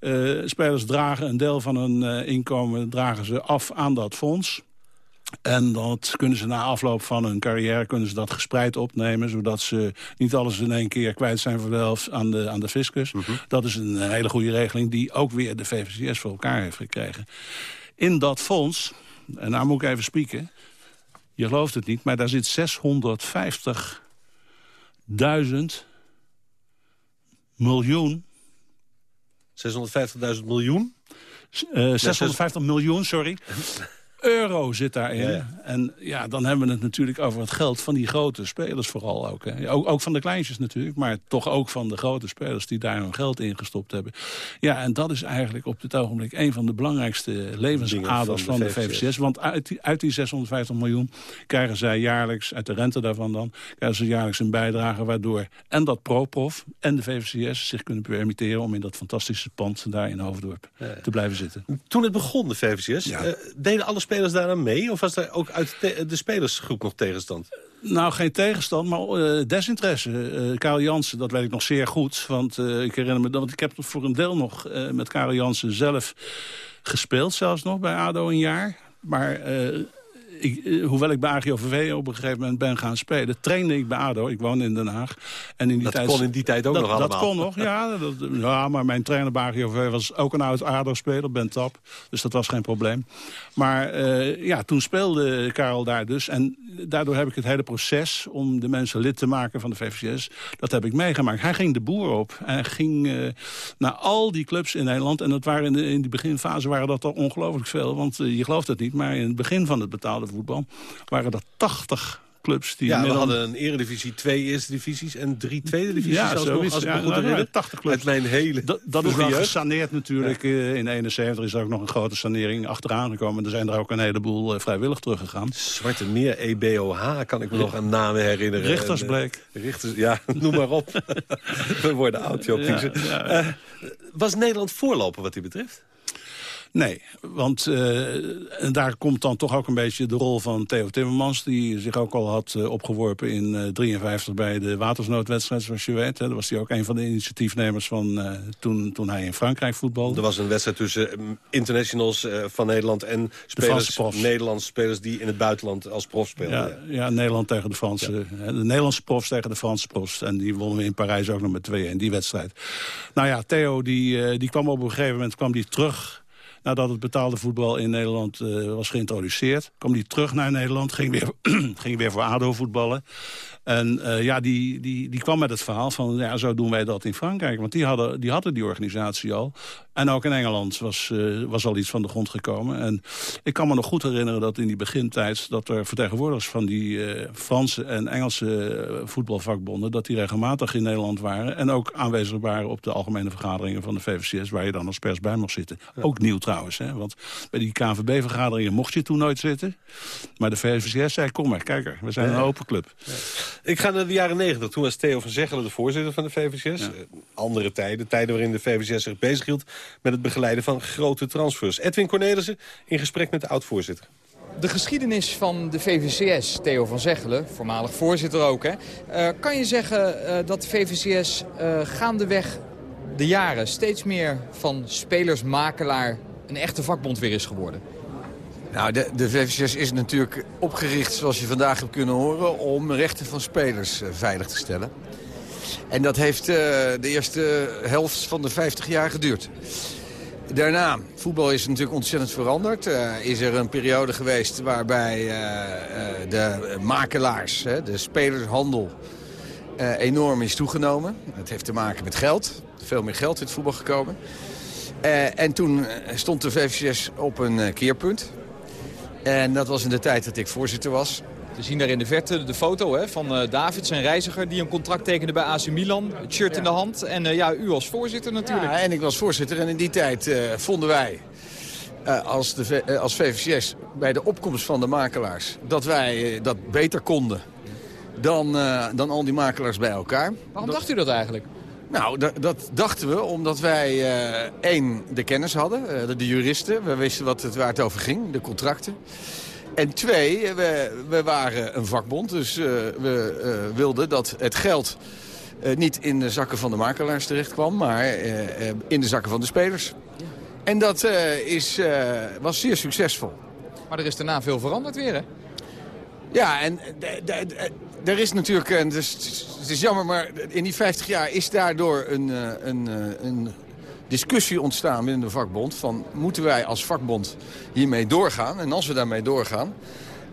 S11: Eh, spelers dragen een deel van hun inkomen dragen ze af aan dat fonds. En dat kunnen ze na afloop van hun carrière kunnen ze dat gespreid opnemen... zodat ze niet alles in één keer kwijt zijn voor de helft aan de, aan de fiscus. Dat is een hele goede regeling die ook weer de VVCS voor elkaar heeft gekregen. In dat fonds, en nou moet ik even spieken... je gelooft het niet, maar daar zit 650.000 miljoen
S5: 650.000 miljoen?
S11: Eh, 650 miljoen, sorry. (laughs) Euro zit daarin.
S5: Ja, ja.
S11: En ja, dan hebben we het natuurlijk over het geld van die grote spelers vooral ook. Hè. Ook, ook van de kleintjes natuurlijk, maar toch ook van de grote spelers... die daar hun geld in gestopt hebben. Ja, en dat is eigenlijk op dit ogenblik... een van de belangrijkste levensaders
S5: van
S11: van
S5: de
S11: de,
S5: VVCS.
S11: Want uit die, uit die 650 miljoen krijgen zij jaarlijks... uit de rente daarvan dan, krijgen ze jaarlijks een bijdrage... waardoor en dat ProProf en de VVCS zich kunnen permitteren... om in dat fantastische pand daar in Hoofddorp te blijven zitten.
S5: Toen het begon, de VVCS, eh, deden alle spelers daar aan mee? Of was er ook uit de, spelersgroep nog tegenstand?
S11: Nou, geen tegenstand, maar eh, desinteresse. Eh Karel Jansen, dat weet ik nog zeer goed. Want eh, ik herinner me want ik heb voor een deel nog eh, met Karel Jansen zelf gespeeld. Zelfs nog bij ADO een jaar. Maar eh, ik, eh, hoewel ik bij AGOVV op een gegeven moment ben gaan spelen... trainde ik bij ADO. Ik woon in Den Haag. En in die
S5: Dat
S11: tijd,
S5: kon in die tijd ook
S11: dat,
S5: nog allemaal.
S11: Dat kon nog, ja. (laughs) Dat, ja, maar mijn trainer bij AGOVV was ook een oud ADO-speler, Ben Tap. Dus dat was geen probleem. Maar eh, ja, toen speelde Karel daar dus. En daardoor heb ik het hele proces om de mensen lid te maken van de VVCS... dat heb ik meegemaakt. Hij ging de boer op. Hij ging eh, naar al die clubs in Nederland. En dat waren in, de, in die beginfase waren dat al ongelooflijk veel. Want je gelooft het niet, maar in het begin van het betaalde voetbal... waren er 80 clubs die
S5: Ja, we hadden een eredivisie, twee eerste divisies en drie tweede divisies.
S11: Ja, zoiets.
S5: als ik
S11: Ja,
S5: me goed
S11: nou, ja,
S5: herinner.
S11: 80 clubs.
S5: Uit mijn hele
S11: Dat, dat is wel gesaneerd natuurlijk. eh, in 71 is er ook nog een grote sanering achteraan gekomen. Er zijn er ook een heleboel eh, vrijwillig teruggegaan.
S5: Zwarte Meer, EBOH, kan ik me nog aan namen herinneren.
S11: Richtersbleek.
S5: En, eh, Richters, ja, (laughs) noem maar op. (laughs) We worden oud, Joop. Eh, was Nederland voorloper wat die betreft?
S11: Nee, want eh, en daar komt dan toch ook een beetje de rol van Theo Timmermans... die zich ook al had eh, opgeworpen in eh 53 bij de watersnoodwedstrijd, zoals je weet. Hè. Daar was hij ook een van de initiatiefnemers van eh, toen, toen hij in Frankrijk voetbalde.
S5: Er was een wedstrijd tussen mm, internationals eh, van Nederland en spelers. Nederlandse spelers die in het buitenland als prof speelden.
S11: Ja, ja, Nederland tegen de Franse. De Nederlandse profs tegen de Franse profs. En die wonnen we in Parijs ook nog met tweeën in die wedstrijd. Nou ja, Theo die, eh, die kwam op een gegeven moment kwam die terug... nadat het betaalde voetbal in Nederland eh, was geïntroduceerd. kwam die terug naar Nederland, ging weer, (clears throat) ging weer voor ADO voetballen. En eh, ja, die, die, die kwam met het verhaal van, ja, zo doen wij dat in Frankrijk. Want die hadden die, hadden die organisatie al. En ook in Engeland was, eh, was al iets van de grond gekomen. En ik kan me nog goed herinneren dat in die begintijd... dat er vertegenwoordigers van die eh, Franse en Engelse voetbalvakbonden... dat die regelmatig in Nederland waren. En ook aanwezig waren op de algemene vergaderingen van de VVCS... waar je dan als pers bij mocht zitten. Ook nieuw trouwens, hè? want bij die KNVB-vergaderingen mocht je toen nooit zitten. Maar de VVCS zei, kom maar, kijk er, we zijn een open club.
S5: Ik ga naar de jaren negentig. Toen was Theo van Zeggelen de voorzitter van de VVCS. Eh, Andere tijden, tijden waarin de VVCS zich bezighield... met het begeleiden van grote transfers. Edwin Cornelissen in gesprek met de oud-voorzitter.
S12: De geschiedenis van de VVCS, Theo van Zeggelen, voormalig voorzitter ook. Hè, eh, kan je zeggen eh, dat de VVCS eh, gaandeweg de jaren steeds meer van spelersmakelaar een echte vakbond weer is geworden?
S13: Nou, de, de VVCS is natuurlijk opgericht, zoals je vandaag hebt kunnen horen... om rechten van spelers eh, veilig te stellen. En dat heeft eh, de eerste helft van de 50 jaar geduurd. Daarna, voetbal is natuurlijk ontzettend veranderd. Eh, is er een periode geweest waarbij de makelaars, hè, de spelershandel... enorm is toegenomen. Dat heeft te maken met geld. Veel meer geld in het voetbal gekomen. En toen stond de VVCS op een keerpunt. En dat was in de tijd dat ik voorzitter was.
S12: We zien daar in de verte de foto hè, van eh, David, zijn reiziger... die een contract tekende bij AC Milan, het shirt in de hand. En eh, ja, u als voorzitter natuurlijk.
S13: Ja, en ik was voorzitter en in die tijd eh, vonden wij als, de, als VVCS bij de opkomst van de makelaars... dat wij dat beter konden dan, dan al die makelaars bij elkaar.
S12: Waarom dacht u dat eigenlijk?
S13: Nou, da- dat dachten we omdat wij eh, één, de kennis hadden, eh, de, juristen. We wisten wat het, waar het over ging, de contracten. En twee, we, we waren een vakbond, dus eh, we wilden dat het geld niet in de zakken van de makelaars terecht kwam, maar in de zakken van de spelers. En dat is, was zeer succesvol.
S12: Maar er is daarna veel veranderd weer, hè?
S13: Ja, en de- de- de- er is natuurlijk, en het is, het is jammer, maar in die 50 jaar is daardoor een, eh, een, eh, een discussie ontstaan binnen de vakbond. Van moeten wij als vakbond hiermee doorgaan? En als we daarmee doorgaan,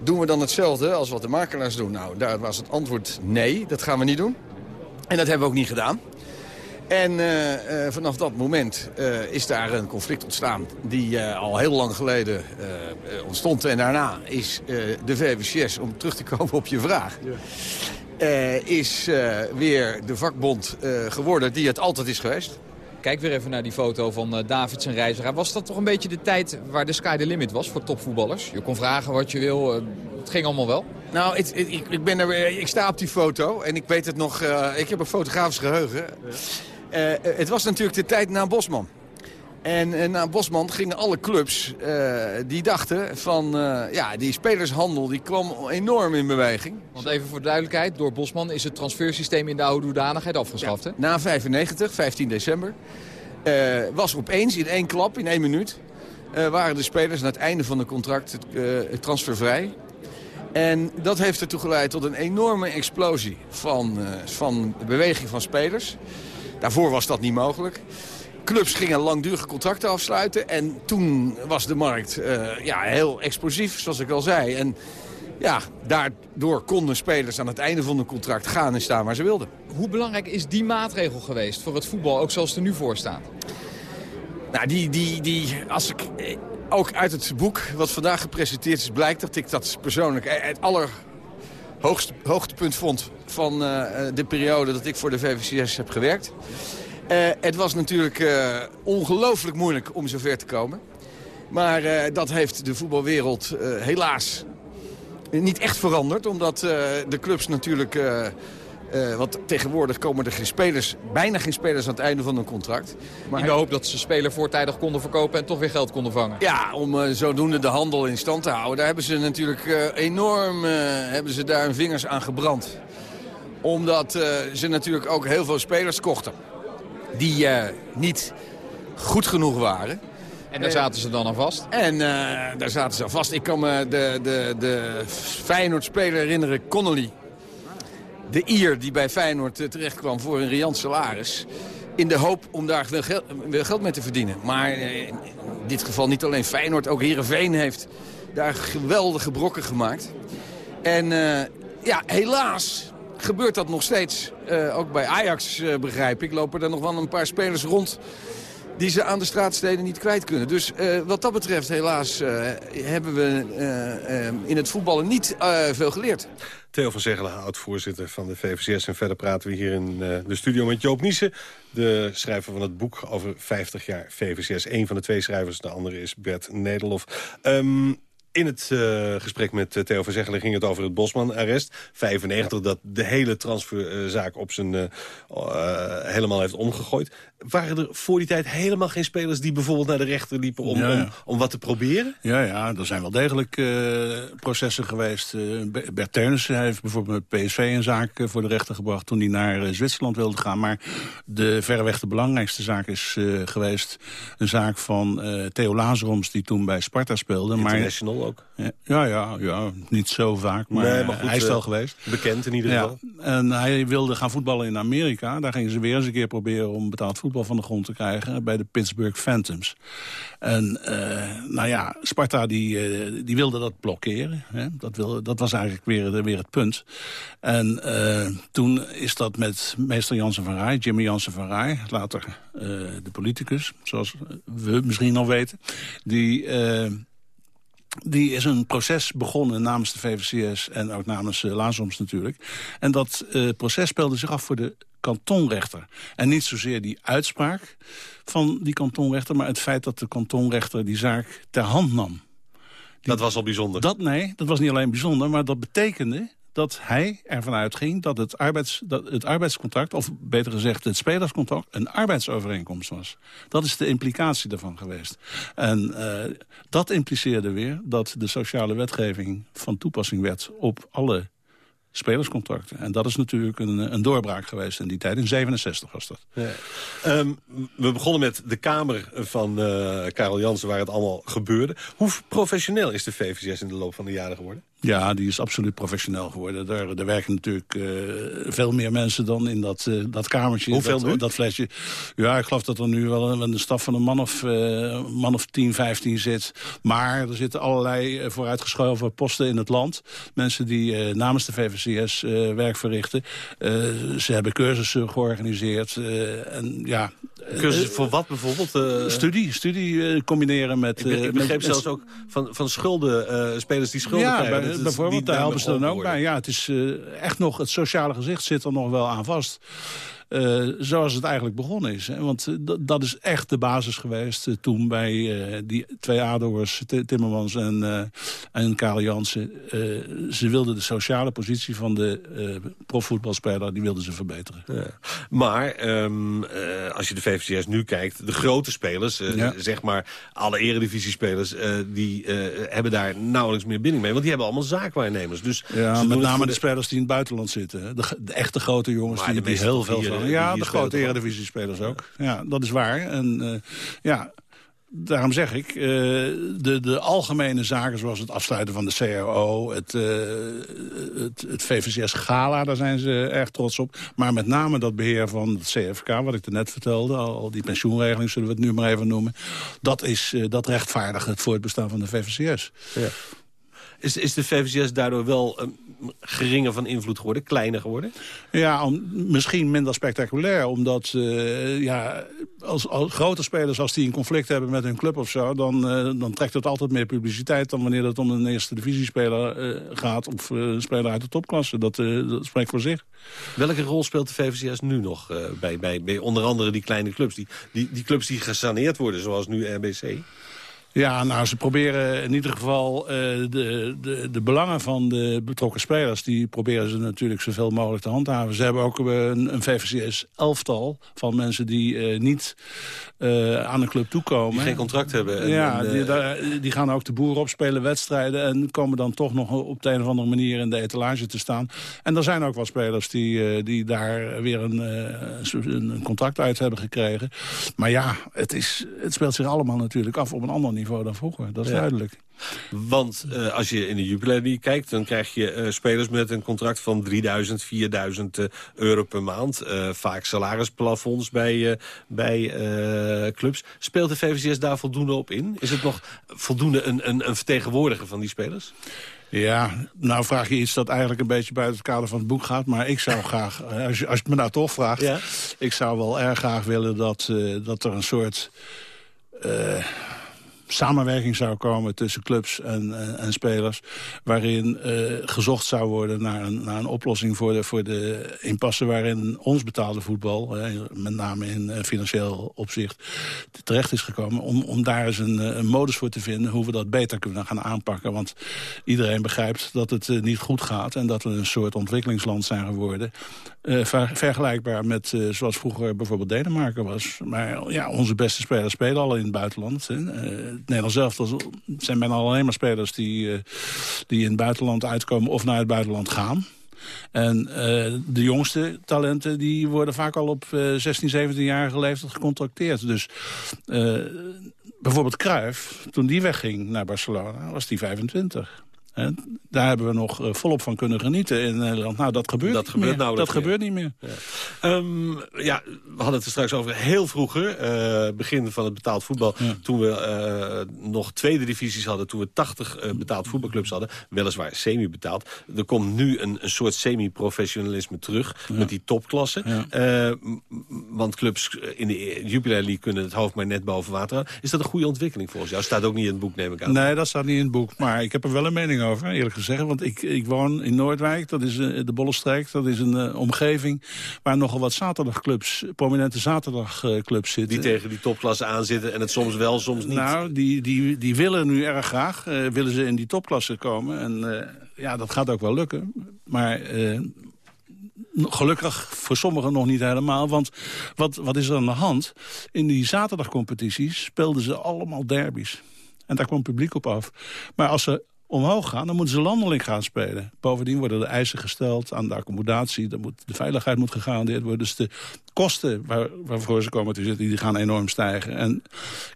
S13: doen we dan hetzelfde als wat de makelaars doen? Nou, daar was het antwoord nee, dat gaan we niet doen. En dat hebben we ook niet gedaan. En eh, eh, vanaf dat moment eh, is daar een conflict ontstaan die eh, al heel lang geleden ontstond. En daarna is eh, de VVCS, om terug te (laughs) komen op je vraag, eh, is eh, weer de vakbond eh, geworden die het altijd is geweest.
S12: Kijk weer even naar die foto van eh, David zijn reiziger. Was dat toch een beetje de tijd waar de sky the limit was voor topvoetballers? Je kon vragen wat je wil, het ging allemaal wel.
S13: Nou, ik, ik, ben er, ik sta op die foto en ik weet het nog, eh, ik heb een fotografisch geheugen. Eh, het was natuurlijk de tijd na Bosman. En eh, na Bosman gingen alle clubs eh, die dachten van, eh, ja, die spelershandel die kwam enorm in beweging.
S12: Want even voor de duidelijkheid, door Bosman is het transfersysteem in de oude hoedanigheid afgeschaft, hè?
S13: Na 95, 15 december, eh, was opeens in één klap, in één minuut... eh, waren de spelers aan het einde van het contract eh, transfervrij. En dat heeft ertoe geleid tot een enorme explosie van, eh, van de beweging van spelers. Daarvoor was dat niet mogelijk. Clubs gingen langdurige contracten afsluiten. En toen was de markt eh, ja, heel explosief, zoals ik al zei. En ja, daardoor konden spelers aan het einde van hun contract gaan en staan waar ze wilden.
S12: Hoe belangrijk is die maatregel geweest voor het voetbal, ook zoals het er nu voor staat?
S13: Nou, die, die, die, als ik eh, ook uit het boek wat vandaag gepresenteerd is... blijkt dat ik dat persoonlijk eh, het allerhoogste hoogtepunt vond... van eh, de periode dat ik voor de VVCS heb gewerkt. Eh, het was natuurlijk eh, ongelooflijk moeilijk om zover te komen. Maar eh, dat heeft de voetbalwereld eh, helaas niet echt veranderd. Omdat eh, de clubs natuurlijk... eh, want tegenwoordig komen er geen spelers, bijna geen spelers aan het einde van hun contract.
S12: Maar in de hoop dat ze speler voortijdig konden verkopen en toch weer geld konden vangen.
S13: Ja, om eh, zodoende de handel in stand te houden. Daar hebben ze natuurlijk eh, enorm hebben ze daar hun vingers aan gebrand. Omdat ze natuurlijk ook heel veel spelers kochten. Die niet goed genoeg waren.
S12: En daar zaten ze dan aan vast?
S13: En daar zaten ze aan vast. Ik kan me de, de, de Feyenoord-speler herinneren, Connolly. De Ier die bij Feyenoord eh, terecht kwam voor een riant salaris. In de hoop om daar veel geld, geld mee te verdienen. Maar eh, in dit geval niet alleen Feyenoord, ook Heerenveen heeft daar geweldige brokken gemaakt. En eh, ja, helaas gebeurt dat nog steeds. Ook bij Ajax begrijp ik. Lopen er nog wel een paar spelers rond die ze aan de straatsteden niet kwijt kunnen. Dus eh, wat dat betreft helaas eh, hebben we eh, eh, in het voetballen niet veel geleerd.
S5: Theo van Zeggelen, oud-voorzitter van de VVCS. En verder praten we hier in de studio met Joop Niessen... de schrijver van het boek over 50 jaar VVCS. Eén van de twee schrijvers, de andere is Bert Nederlof. Ehm, in het gesprek met Theo van Zeggelen ging het over het Bosman-arrest. 95, dat de hele transferzaak op zijn helemaal heeft omgegooid. Waren er voor die tijd helemaal geen spelers die bijvoorbeeld naar de rechter liepen... om,
S11: Ja, ja.
S5: om, om wat te proberen?
S11: Ja, ja, er zijn wel degelijk eh, processen geweest. Be- Bert Teunissen heeft bijvoorbeeld met PSV een zaak eh, voor de rechter gebracht... toen hij naar Zwitserland wilde gaan. Maar de verreweg de belangrijkste zaak is geweest... een zaak van Theo Lazaroms, die toen bij Sparta speelde. Maar,
S5: International ook.
S11: ja, ja, ja, niet zo vaak, maar,
S5: Nee, maar goed,
S11: hij is wel geweest.
S5: Bekend in ieder
S11: Ja,
S5: geval.
S11: en hij wilde gaan voetballen in Amerika. Daar gingen ze weer eens een keer proberen om betaald voetbal van de grond te krijgen... bij de Pittsburgh Phantoms. En eh, nou ja, Sparta die, eh, die wilde dat blokkeren. Hè? Dat, wilde, dat was eigenlijk weer, weer het punt. En eh, toen is dat met meester Jansen van Rij, Jimmy Jansen van Rij... later eh, de politicus, zoals we misschien al weten... die... eh, die is een proces begonnen namens de VVCS en ook namens uh, Lazoms natuurlijk. En dat uh, proces speelde zich af voor de kantonrechter. En niet zozeer die uitspraak van die kantonrechter... maar het feit dat de kantonrechter die zaak ter hand nam. Die,
S5: dat was al bijzonder.
S11: Dat, nee, dat was niet alleen bijzonder, maar dat betekende dat hij ervan uitging dat het, arbeids, dat het arbeidscontract... of beter gezegd het spelerscontract een arbeidsovereenkomst was. Dat is de implicatie daarvan geweest. En uh, dat impliceerde weer dat de sociale wetgeving van toepassing werd... op alle spelerscontracten. En dat is natuurlijk een, een doorbraak geweest in die tijd. In 67 was dat.
S5: Um, we begonnen met de Kamer van uh, Karel Jansen... waar het allemaal gebeurde. Hoe professioneel is de VVCS in de loop van de jaren geworden?
S11: Ja, die is absoluut professioneel geworden. Daar, daar werken natuurlijk uh, veel meer mensen dan in dat, uh, dat kamertje.
S5: Hoeveel
S11: dat,
S5: nu?
S11: dat flesje. Ja, ik geloof dat er nu wel een, een staf van een man of, uh, man of 10, 15 zit. Maar er zitten allerlei vooruitgeschoven posten in het land. Mensen die namens de VVCS werk verrichten. ze hebben cursussen georganiseerd. en, ja,
S5: Cursussen voor wat bijvoorbeeld?
S11: studie, studie combineren met...
S5: Ik, ik begreep
S11: met,
S5: zelfs ook van, van schulden, spelers die schulden
S11: ja,
S5: krijgen.
S11: Bij, bijvoorbeeld, daar helpen ze dan ook bij. Ja, het is uh, echt nog, het sociale gezicht zit er nog wel aan vast. Uh, zoals het eigenlijk begonnen is. Hè? Want uh, dat is echt de basis geweest uh, toen bij die twee ADO'ers, Timmermans en, en Karel Jansen. ze wilden de sociale positie van de profvoetbalspeler, die wilden ze verbeteren.
S5: Ja. Maar um, als je de VVCS nu kijkt, de grote spelers, ja. zeg maar alle eredivisiespelers, die hebben daar nauwelijks meer binding mee. Want die hebben allemaal zaakwaarnemers. Dus
S11: ja, met name de... de spelers die in het buitenland zitten. De, de echte grote jongens maar die, die heel veel van. Ja, de grote eredivisiespelers ook. Ja, dat is waar. En uh, ja, daarom zeg ik, eh, de, de algemene zaken zoals het afsluiten van de het, eh, het, het VVCS-gala, daar zijn ze erg trots op. Maar met name dat beheer van het CFK, wat ik er net vertelde... al die pensioenregeling zullen we het nu maar even noemen... dat, is, eh, dat rechtvaardigt het voortbestaan van de VVCS.
S5: Ja. Is, is de VVCS daardoor wel eh, geringer van invloed geworden, kleiner geworden?
S11: Ja, om, misschien minder spectaculair. Omdat eh, ja, als, als grote spelers, als die een conflict hebben met hun club of zo... dan, eh, dan trekt het altijd meer publiciteit dan wanneer het om een eerste divisiespeler eh, gaat... of een speler uit de topklasse. Dat, dat spreekt voor zich.
S5: Welke rol speelt de VVCS nu nog bij, bij, bij onder andere die kleine clubs? Die, die, die clubs die gesaneerd worden, zoals nu RBC?
S11: Ja, nou, ze proberen in ieder geval eh, de, de, de belangen van de betrokken spelers... die proberen ze natuurlijk zoveel mogelijk te handhaven. Ze hebben ook een, een VVCS-elftal van mensen die eh, niet eh, aan een club toekomen.
S5: Die geen contract hebben. En,
S11: ja,
S5: en, eh,
S11: die, daar- die gaan ook de boer op, spelen wedstrijden... en komen dan toch nog op de een of andere manier in de etalage te staan. En er zijn ook wel spelers die, eh, die daar weer een, eh, een, een contract uit hebben gekregen. Maar ja, het, is, het speelt zich allemaal natuurlijk af op een ander niveau dan vroeger. Dat is
S5: Ja.
S11: duidelijk.
S5: Want eh, als je in de League kijkt... dan krijg je eh, spelers met een contract van 3000, 4000 eh, euro per maand. Vaak salarisplafonds bij, bij clubs. Speelt de VVCS daar voldoende op in? Is het nog voldoende een, een, een vertegenwoordiger van die spelers?
S11: Ja, nou vraag je iets dat eigenlijk een beetje buiten het kader van het boek gaat. Maar ik zou (laughs) graag, als je, als je het me nou toch vraagt...
S5: Ja?
S11: ik zou wel erg graag willen dat, dat er een soort... samenwerking zou komen tussen clubs en, en, en spelers... waarin eh, gezocht zou worden naar een, naar een oplossing voor de, voor de impasse... waarin ons betaalde voetbal, eh, met name in eh, financieel opzicht, terecht is gekomen... om, om daar eens een, eh, een modus voor te vinden hoe we dat beter kunnen gaan aanpakken. Want iedereen begrijpt dat het eh, niet goed gaat... en dat we een soort ontwikkelingsland zijn geworden... eh, ver- vergelijkbaar met eh, zoals vroeger bijvoorbeeld Denemarken was. Maar ja, onze beste spelers spelen al in het buitenland. Hè. Het Nederlands zelf zijn bijna alleen maar spelers die, eh, die in het buitenland uitkomen of naar het buitenland gaan. En eh, de jongste talenten die worden vaak al op eh 16, 17-jarige leeftijd gecontracteerd. Dus eh, bijvoorbeeld Cruijff, toen die wegging naar Barcelona, was die 25. Daar hebben we nog eh, volop van kunnen genieten in Nederland. Nou, dat gebeurt
S5: Dat
S11: niet
S5: gebeurt
S11: meer. Dat
S5: meer.
S11: gebeurt niet meer.
S5: Ehm, ja, we hadden het er straks over heel vroeger. eh, begin van het betaald voetbal. Toen we eh, nog tweede divisies hadden. Toen we 80 eh, betaald voetbalclubs hadden. Weliswaar semi-betaald. Er komt nu een, een soort semi-professionalisme terug. Met die topklasse. M- m- want clubs in de Jupiler League kunnen het hoofd maar net boven water houden. Is dat een goede ontwikkeling volgens jou? Staat ook niet in het boek, neem ik aan.
S11: Nee, dat staat niet in het boek. Maar ik heb er wel een mening over, eerlijk gezegd. Want ik, ik woon in Noordwijk, dat is eh, de Bollenstreek. Dat is een eh, omgeving waar nogal wat zaterdagclubs, prominente zaterdagclubs zitten.
S5: Die tegen die topklasse aanzitten en het soms wel, soms niet.
S11: Nou, die, die, die willen nu erg graag, eh, willen ze in die topklasse komen. En ja, dat gaat ook wel lukken. Maar gelukkig voor sommigen nog niet helemaal. Want wat, wat is er aan de hand? In die zaterdagcompetities speelden ze allemaal derbies. En daar kwam publiek op af. Maar als ze omhoog gaan, dan moeten ze landelijk gaan spelen. Bovendien worden de eisen gesteld aan de accommodatie. Dan moet, de veiligheid moet gegarandeerd worden. Dus de kosten waar, waarvoor ze komen te zitten, die gaan enorm stijgen. En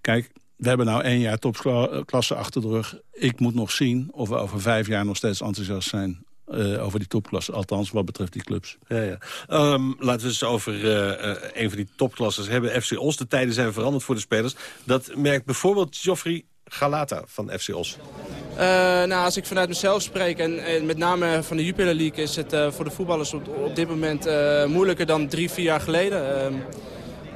S11: kijk, we hebben nou één jaar topklasse achter de rug. Ik moet nog zien of we over vijf jaar nog steeds enthousiast zijn... eh, over die topklasse, althans wat betreft die clubs.
S5: Ja, ja. Ehm, laten we eens over eh, eh, een van die topklasses hebben. FC Os, de tijden zijn veranderd voor de spelers. Dat merkt bijvoorbeeld Joffrey Galata van FC Os.
S14: Eh, nou, als ik vanuit mezelf spreek en, en met name van de Jupiler League... is het eh, voor de voetballers op, dit moment eh, moeilijker dan drie, vier jaar geleden.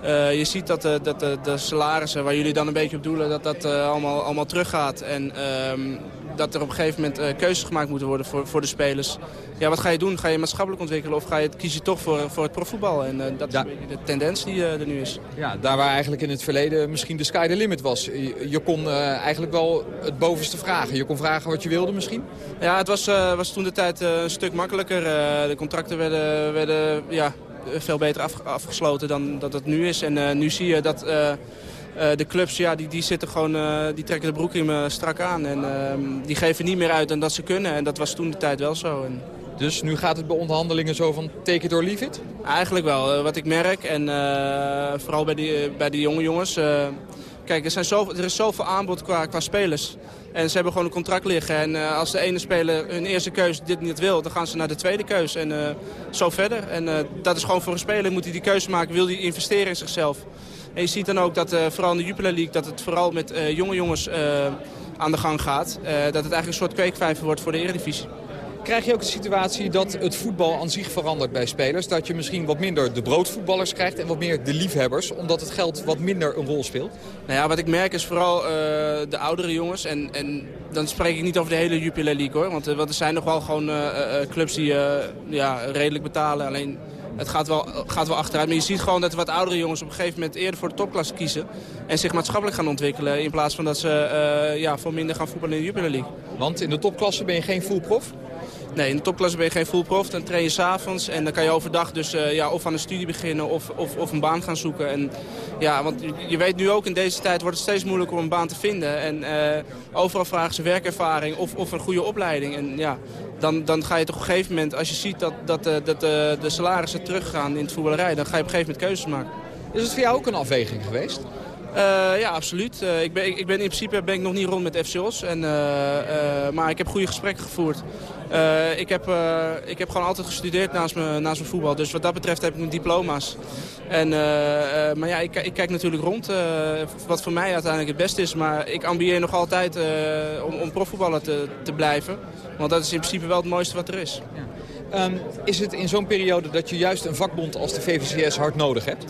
S14: Eh, je ziet dat, de, dat de, de salarissen waar jullie dan een beetje op doelen... dat dat eh, allemaal, allemaal teruggaat. En ehm, dat er op een gegeven moment eh, keuzes gemaakt moeten worden voor, voor de spelers. Ja, wat ga je doen? Ga je maatschappelijk ontwikkelen of ga je, kies je toch voor, voor het profvoetbal? En eh, dat is een beetje de tendens die eh, er nu is.
S12: Ja, daar waar eigenlijk in het verleden misschien de sky the limit was. Je, je kon eh, eigenlijk wel het bovenste vragen. Je kon vragen wat je wilde misschien.
S14: Ja, het was, eh, was toen de tijd eh, een stuk makkelijker. Eh, de contracten werden, werden ja, veel beter af, afgesloten dan dat het nu is. En eh, nu zie je dat eh, eh, de clubs ja, die, die, zitten gewoon, eh, die trekken de broek in strak aan. En ehm, die geven niet meer uit dan dat ze kunnen. En dat was toen de tijd wel zo. En...
S12: Dus nu gaat het bij onderhandelingen zo van take it or leave it?
S14: Eigenlijk wel, eh, wat ik merk. En eh, vooral bij die, bij die jonge jongens. eh, kijk, er, zijn zoveel, er is zoveel aanbod qua, qua spelers. En ze hebben gewoon een contract liggen. En eh, als de ene speler hun eerste keus dit niet wil, dan gaan ze naar de tweede keus. En eh, zo verder. En eh, dat is gewoon voor een speler, moet hij die keuze maken, wil hij investeren in zichzelf. En je ziet dan ook dat vooral in de Jupiler League, dat het vooral met jonge jongens aan de gang gaat. dat het eigenlijk een soort kweekvijver wordt voor de Eredivisie.
S12: Krijg je ook de situatie dat het voetbal aan zich verandert bij spelers? Dat je misschien wat minder de broodvoetballers krijgt en wat meer de liefhebbers... omdat het geld wat minder een rol speelt?
S14: Nou ja, wat ik merk is vooral uh, de oudere jongens. En, en dan spreek ik niet over de hele Jupiler League hoor. Want, uh, want er zijn nog wel gewoon uh, clubs die ja, redelijk betalen. Alleen het gaat wel, gaat wel achteruit. Maar je ziet gewoon dat wat oudere jongens op een gegeven moment eerder voor de topklasse kiezen. En zich maatschappelijk gaan ontwikkelen. In plaats van dat ze ja, voor minder gaan voetballen in de Jupiler League.
S12: Want in de topklasse ben je geen full prof?
S14: Nee, in de topklasse ben je geen full prof. Dan train je s'avonds en dan kan je overdag dus uh, ja, of aan een studie beginnen of, of, of een baan gaan zoeken. En, ja, want je weet nu ook in deze tijd wordt het steeds moeilijker om een baan te vinden. En uh, overal vragen ze werkervaring of, of een goede opleiding. En ja, dan, dan ga je toch op een gegeven moment, als je ziet dat, dat, uh, dat de salarissen teruggaan in het voetballerij, dan ga je op een gegeven moment keuzes maken.
S12: Is het voor jou ook een afweging geweest?
S14: Uh, ja, absoluut. Uh, ik, ben, ik, ben in principe ben ik nog niet rond met FCO's. En, uh, maar ik heb goede gesprekken gevoerd. ik, heb, ik heb gewoon altijd gestudeerd naast, naast mijn voetbal. Dus wat dat betreft heb ik mijn diploma's. En, maar ja, ik, ik, kijk natuurlijk rond wat voor mij uiteindelijk het beste is. Maar ik ambieer nog altijd om, om profvoetballer te, te blijven. Want dat is in principe wel het mooiste wat er is.
S12: Ja. Um, is het in zo'n periode dat je juist een vakbond als de VVCS hard nodig hebt?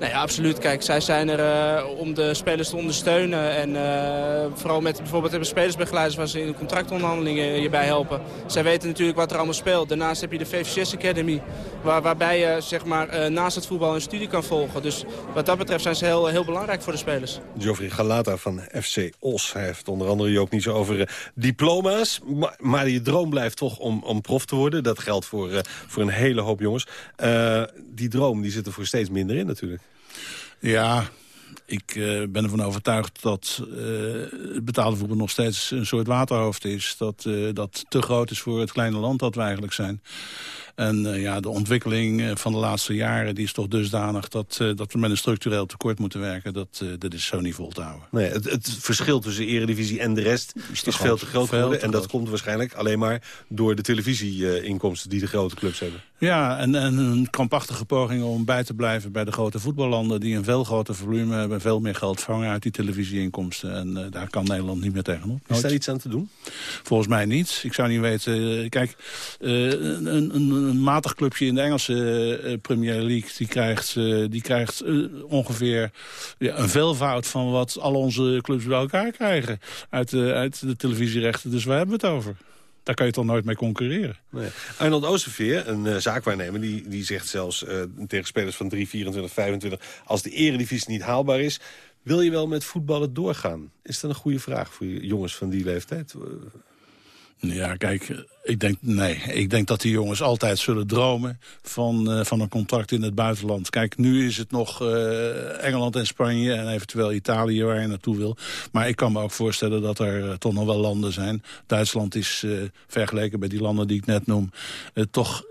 S14: Nee, absoluut. Kijk, zij zijn er uh, om de spelers te ondersteunen. En uh, vooral met bijvoorbeeld hebben spelersbegeleiders waar ze in de contractonderhandelingen je bij helpen. Zij weten natuurlijk wat er allemaal speelt. Daarnaast heb je de VVCS Academy, waar, waarbij je zeg maar, uh, naast het voetbal een studie kan volgen. Dus wat dat betreft zijn ze heel, heel belangrijk voor de spelers.
S5: Geoffrey Galata van FC Os. Hij heeft onder andere ook niet zo over diploma's. Maar, maar je droom blijft toch om, om prof te worden. Dat geldt voor, voor een hele hoop jongens. die droom die zit er voor steeds minder in natuurlijk.
S11: Ja, ik uh, ben ervan overtuigd dat uh, het betaalde voetbal nog steeds een soort waterhoofd is. Dat, uh, dat te groot is voor het kleine land dat we eigenlijk zijn. En ja, de ontwikkeling van de laatste jaren die is toch dusdanig... dat, dat we met een structureel tekort moeten werken. Dat, dat is zo niet vol te houden.
S5: Nee, het, het verschil tussen eredivisie en de rest is, is veel te groot geworden. En dat komt waarschijnlijk alleen maar door de televisieinkomsten... die de grote clubs hebben.
S11: Ja, en, en een krampachtige poging om bij te blijven bij de grote voetballanden... die een veel groter volume hebben, veel meer geld vangen uit die televisieinkomsten. En daar kan Nederland niet meer tegenop. Nooit.
S5: Is daar iets aan te doen?
S11: Volgens mij niet. Ik zou niet weten... kijk, een, een een matig clubje in de Engelse uh, Premier League... die krijgt, die krijgt ongeveer ja, een veelvoud van wat al onze clubs bij elkaar krijgen... uit uit de televisierechten. Dus waar hebben we het over? Daar kan je toch nooit mee concurreren.
S5: Nee. Arnold Oosterveer, een zaakwaarnemer, die, die zegt zelfs tegen spelers van 3, 24, 25... als de eredivisie niet haalbaar is, wil je wel met voetballen doorgaan? Is dat een goede vraag voor jongens van die leeftijd?
S11: Ja, kijk, ik denk, nee. Ik denk dat die jongens altijd zullen dromen van, uh, van een contract in het buitenland. Kijk, nu is het nog uh, Engeland en Spanje en eventueel Italië waar je naartoe wil. Maar ik kan me ook voorstellen dat er uh, toch nog wel landen zijn. Duitsland is vergeleken bij die landen die ik net noem toch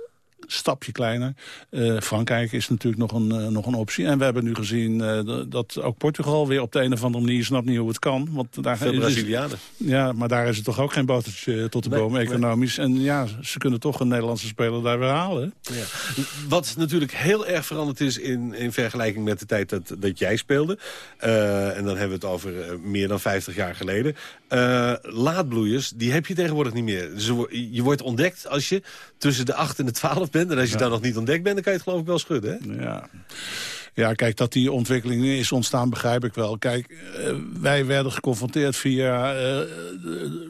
S11: stapje kleiner. Uh, Frankrijk is natuurlijk nog een, uh, nog een optie. En we hebben nu gezien uh, dat ook Portugal weer op de een of andere manier... snapt niet hoe het kan. Want daar
S5: Veel Brazilianen.
S11: Ja, maar daar is het toch ook geen botertje tot de nee, boom economisch. Nee. En ja, ze kunnen toch een Nederlandse speler daar weer halen. Ja.
S5: Wat natuurlijk heel erg veranderd is in, in vergelijking met de tijd dat, dat jij speelde. en dan hebben we het over meer dan 50 jaar geleden. Laadbloeiers, die heb je tegenwoordig niet meer. Dus je wordt ontdekt als je tussen de 8 en de 12 bent. En als je ja. dan nog niet ontdekt bent, dan kan je het geloof ik wel schudden. Hè?
S11: Ja. Ja, kijk, dat die ontwikkeling is ontstaan, begrijp ik wel. Kijk, uh, wij werden geconfronteerd via uh,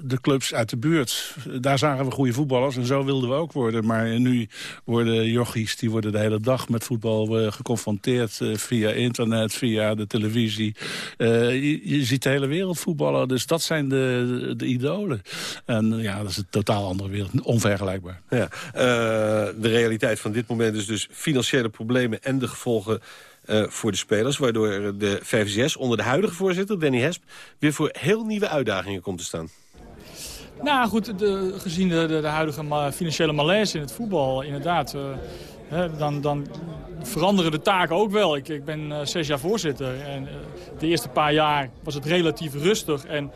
S11: de clubs uit de buurt. Daar zagen we goede voetballers en zo wilden we ook worden. Maar nu worden jochies, die worden de hele dag met voetbal uh, geconfronteerd... via internet, via de televisie. Je, je, ziet de hele wereld voetballen, dus dat zijn de, de idolen. En ja, dat is een totaal andere wereld, onvergelijkbaar.
S5: Ja, de realiteit van dit moment is dus financiële problemen en de gevolgen... Uh, voor de spelers. Waardoor de VVCS onder de huidige voorzitter, Danny Hesp... weer voor heel nieuwe uitdagingen komt te staan.
S15: Nou goed, de, gezien de, de, huidige financiële malaise in het voetbal, inderdaad... eh, hè, dan, dan veranderen de taken ook wel. Ik, ik ben eh, zes jaar voorzitter en eh, de eerste paar jaar was het relatief rustig... en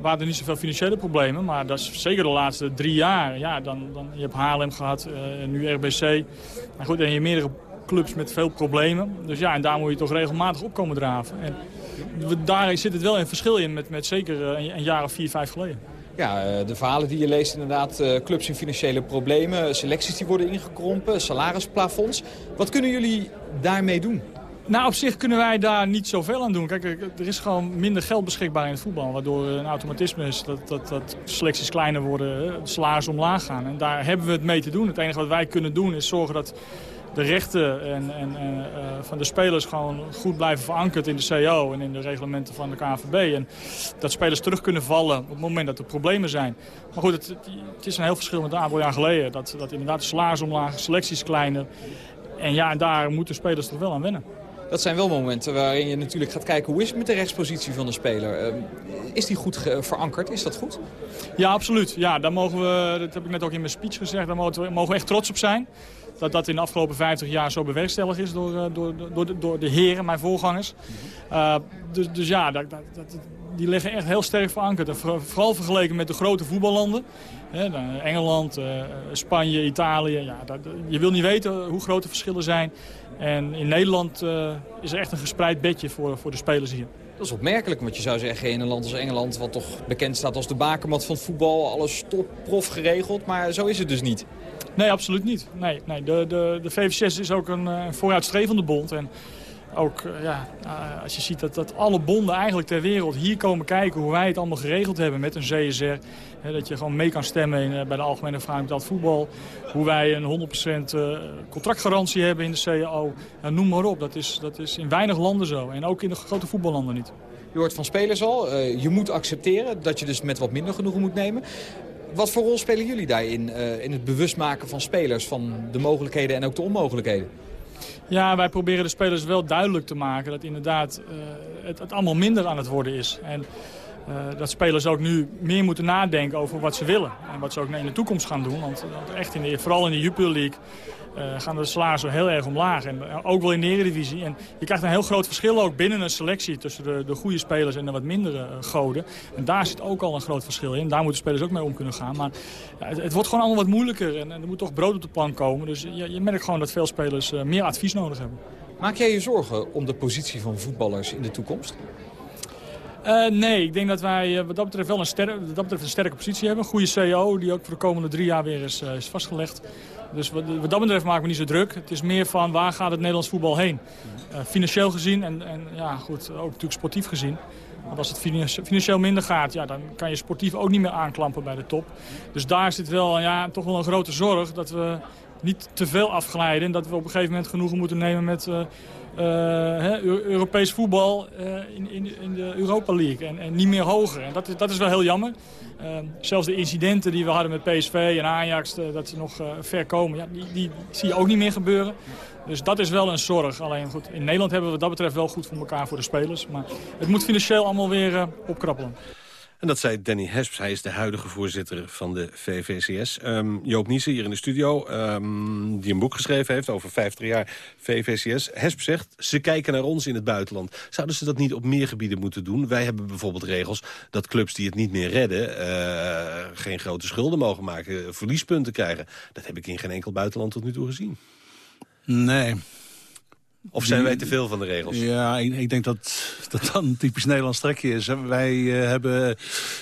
S15: waren er niet zoveel financiële problemen. Maar dat is zeker de laatste drie jaar. Ja, dan, dan, je hebt Haarlem gehad, eh, nu RBC. Maar goed, en je meerdere clubs met veel problemen. Dus ja, en daar moet je toch regelmatig op komen draven. En daar zit het wel een verschil in met, met zeker eh, een, een jaar of vier, vijf geleden.
S12: Ja, eh, de verhalen die je leest inderdaad, eh, clubs in financiële problemen, selecties die worden ingekrompen, salarisplafonds. Wat kunnen jullie daarmee doen?
S15: Nou, op zich kunnen wij daar niet zoveel aan doen. Kijk, er is gewoon minder geld beschikbaar in het voetbal. Waardoor een automatisme is dat, dat, dat selecties kleiner worden, salarissen omlaag gaan. En daar hebben we het mee te doen. Het enige wat wij kunnen doen is zorgen dat de rechten en, en, en, eh, van de spelers gewoon goed blijven verankerd in de CO en in de reglementen van de KNVB. En dat spelers terug kunnen vallen op het moment dat er problemen zijn. Maar goed, het, het is een heel verschil met een aantal jaar geleden. Dat, dat inderdaad de salaris omlaag, selecties kleiner. En ja, en daar moeten spelers toch wel aan wennen.
S12: Dat zijn wel momenten waarin je natuurlijk gaat kijken hoe is het met de rechtspositie van de speler. Eh, is die goed verankerd? Is dat goed?
S15: Ja, absoluut. Ja, daar mogen we, dat heb ik net ook in mijn speech gezegd, daar mogen we, mogen we echt trots op zijn. Dat dat in de afgelopen 50 jaar zo bewerkstelligd is door, eh, door, door, de- door de heren, mijn voorgangers. Uh, dus, dus ja, dat, dat, dat- die liggen echt heel sterk verankerd. Vooral vergeleken met de grote voetballanden. Engeland, eh, Spanje, Italië. Ja, dat, je wil niet weten hoe groot de verschillen zijn. En in Nederland eh, is er echt een gespreid bedje voor, voor de spelers hier.
S12: Dat is opmerkelijk, want je zou zeggen in een land als Engeland... wat toch bekend staat als de bakermat van voetbal... alles top, prof geregeld, maar zo is het dus niet.
S15: Nee, absoluut niet. Nee, nee. De, de, de VVCS is ook een, eh, een vooruitstrevende bond. En ook eh, ja, eh, als je ziet dat, dat alle bonden eigenlijk ter wereld hier komen kijken... hoe wij het allemaal geregeld hebben met een CSR. Hè, dat je gewoon mee kan stemmen in, bij de Algemene Vergadering Betaald Voetbal. Hoe wij een 100% eh, contractgarantie hebben in de CAO. Noem maar op. Dat is, dat is in weinig landen zo. En ook in de grote voetballanden niet.
S12: Je hoort van spelers al, je moet accepteren dat je dus met wat minder genoegen moet nemen. Wat voor rol spelen jullie daarin, eh, in het bewustmaken van spelers... van de mogelijkheden en ook de onmogelijkheden?
S15: Ja, wij proberen de spelers wel duidelijk te maken dat inderdaad eh, het, het allemaal minder aan het worden is. En eh, dat spelers ook nu meer moeten nadenken over wat ze willen. En wat ze ook in de toekomst gaan doen. Want, want echt in de, vooral in de Jupiler League gaan de salarissen heel erg omlaag. En eh, ook wel in de Eredivisie. En je krijgt een heel groot verschil ook binnen een selectie tussen de, de goede spelers en de wat mindere eh, goden. En daar zit ook al een groot verschil in. Daar moeten spelers ook mee om kunnen gaan. Maar ja, het, het wordt gewoon allemaal wat moeilijker. En, en er moet toch brood op de plank komen. Dus je, je merkt gewoon dat veel spelers eh, meer advies nodig hebben.
S12: Maak jij je zorgen om de positie van voetballers in de toekomst?
S15: Uh, nee, ik denk dat wij wat dat betreft wel een, ster dat betreft een sterke positie hebben. Een goede CEO die ook voor de komende drie jaar weer is, uh, is vastgelegd. Dus wat, wat, dat betreft maken we niet zo druk. Het is meer van waar gaat het Nederlands voetbal heen? financieel gezien en, en ja, goed, ook natuurlijk sportief gezien. Want als het financieel minder gaat, ja, dan kan je sportief ook niet meer aanklampen bij de top. Dus daar zit wel, ja, toch wel een grote zorg dat we niet te veel afglijden. En dat we op een gegeven moment genoegen moeten nemen met... Uh, hè, Europees voetbal uh, in, in, in, de Europa League en, en, niet meer hoger. En dat is, dat is wel heel jammer. Uh, zelfs de incidenten die we hadden met PSV en Ajax, dat ze nog ver komen, ja, die, die zie je ook niet meer gebeuren. Dus dat is wel een zorg. Alleen goed, in Nederland hebben we wat dat betreft wel goed voor elkaar voor de spelers. Maar het moet financieel allemaal weer opkrabbelen.
S5: En dat zei Danny Hesps. Hij is de huidige voorzitter van de VVCS. Um, Joop Niessen hier in de studio, um, die een boek geschreven heeft over 50 jaar VVCS. Hesps zegt, ze kijken naar ons in het buitenland. Zouden ze dat niet op meer gebieden moeten doen? Wij hebben bijvoorbeeld regels dat clubs die het niet meer redden... Uh, geen grote schulden mogen maken, verliespunten krijgen. Dat heb ik in geen enkel buitenland tot nu toe gezien.
S11: Nee,
S5: of zijn wij te veel van de regels?
S11: Ja, ik, ik denk dat dat dan een typisch Nederlands trekje is. Wij uh, hebben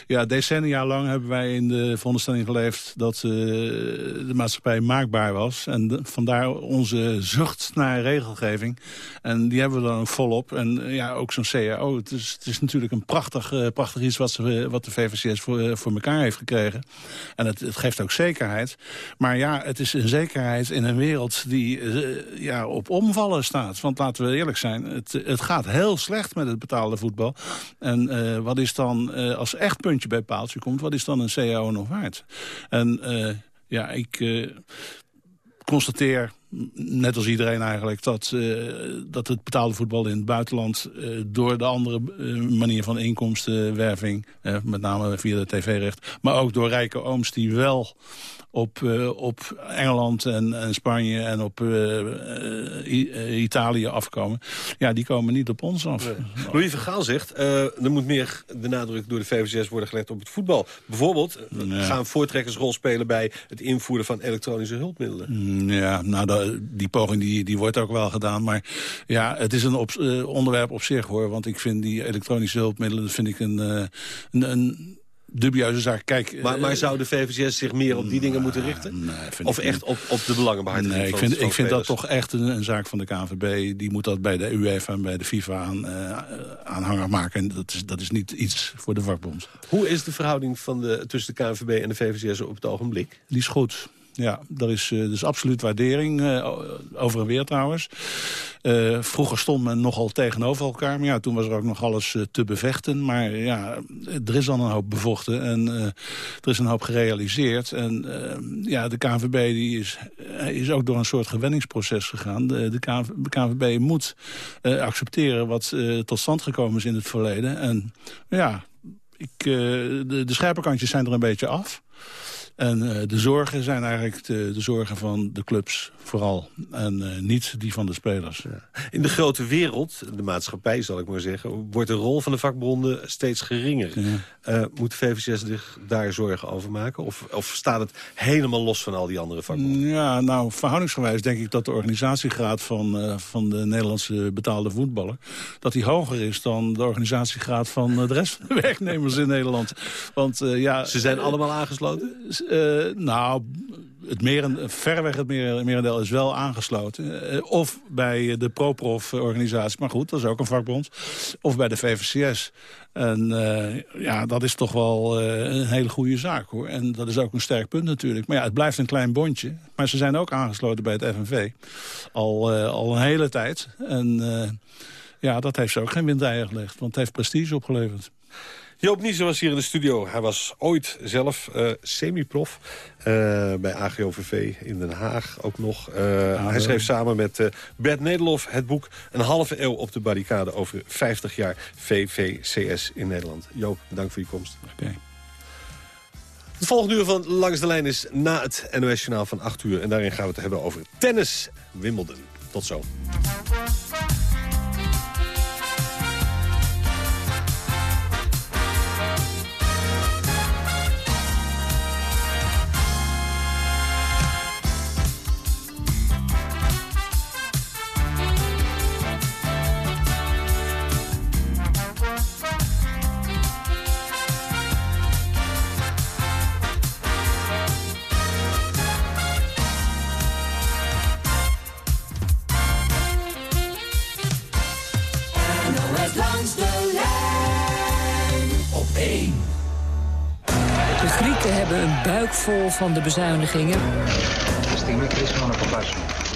S11: ja, decennia lang hebben wij in de veronderstelling geleefd dat uh, de maatschappij maakbaar was. En de, vandaar onze zucht naar regelgeving. En die hebben we dan ook volop. En uh, ja, ook zo'n CAO. Het is, het is natuurlijk een prachtig, prachtig iets wat, ze, wat de VVCS voor, voor elkaar heeft gekregen. En het, het geeft ook zekerheid. Maar ja, het is een zekerheid in een wereld die ja, op omvallen staat. Want laten we eerlijk zijn, het, het gaat heel slecht met het betaalde voetbal. En uh, wat is dan, uh, als echt puntje bij paaltje komt... wat is dan een CAO nog waard? En uh, ja, ik constateer net als iedereen eigenlijk, dat, eh, dat het betaalde voetbal in het buitenland... eh, door de andere eh, manier van inkomstenwerving, met name via de tv-recht... maar ook door rijke ooms die wel op, op Engeland en, en Spanje en op Italië afkomen... ja, die komen niet op ons af.
S5: Louis van Gaal zegt, er moet meer de nadruk door de VVCS worden gelegd op het voetbal. Bijvoorbeeld gaan voortrekkersrol spelen bij het invoeren van elektronische hulpmiddelen.
S11: Mm, Ja, nou, da- die poging die, die wordt ook wel gedaan. Maar ja, het is een op, eh, onderwerp op zich, hoor. Want ik vind die elektronische hulpmiddelen... vind ik een, eh, een, een dubieuze zaak. Kijk,
S5: Maar, maar
S11: eh,
S5: zou de VVCS zich meer op die dingen moeten richten?
S11: vind
S5: of
S11: ik
S5: echt op, op de belangenbehartiging
S11: Nee, ik vind, ik vind dat toch echt een, een zaak van de KNVB. Die moet dat bij de UEFA en bij de FIFA aan, eh, aanhanger maken. En dat is, dat is niet iets voor de vakbond.
S5: Hoe is de verhouding van de, tussen de KNVB en de VVCS op het ogenblik?
S11: Die is goed. Ja, daar is, eh, dus absoluut waardering. eh, over en weer trouwens. Eh, vroeger stond men nogal tegenover elkaar. Maar ja, toen was er ook nog alles te bevechten. Maar ja, er is dan een hoop bevochten. En er is een hoop gerealiseerd. En ja, de KNVB die is, is ook door een soort gewenningsproces gegaan. De, de, moet accepteren wat tot stand gekomen is in het verleden. En ja, ik, de, de scherpe kantjes zijn er een beetje af. En eh, de zorgen zijn eigenlijk de, de zorgen van de clubs vooral. En eh, niet die van de spelers.
S5: In de grote wereld, de maatschappij zal ik maar zeggen... wordt de rol van de vakbonden steeds geringer. Eh, moet de VVCS zich daar zorgen over maken? Of, of staat het helemaal los van al die andere vakbonden?
S11: Ja, nou, verhoudingsgewijs denk ik dat de organisatiegraad van, van de Nederlandse betaalde voetballer... dat die hoger is dan de organisatiegraad van de rest van de (laughs) werknemers in Nederland. Want ja...
S5: Ze zijn allemaal aangesloten?
S11: Eh, nou, het meren, verreweg het mer- merendeel is wel aangesloten. Eh, of bij de ProProf-organisatie, maar goed, dat is ook een vakbond. Of bij de VVCS. En eh, ja, dat is toch wel een hele goede zaak, hoor. En dat is ook een sterk punt natuurlijk. Maar ja, het blijft een klein bondje. Maar ze zijn ook aangesloten bij het FNV. Al, al een hele tijd. En ja, dat heeft ze ook geen windeieren gelegd. Want het heeft prestige opgeleverd.
S5: Joop Niezen was hier in de studio. Hij was ooit zelf eh, semi-prof eh, bij AGOVV in Den Haag ook nog. Eh, hij schreef samen met Bert Nederlof het boek... Een halve eeuw op de barricade over 50 jaar VVCS in Nederland. Joop, bedankt voor je komst. Het volgende uur van Langs de Lijn is na het NOS-journaal van 8 uur. En daarin gaan we het hebben over tennis Wimbledon. Tot zo.
S16: Vol van de bezuinigingen.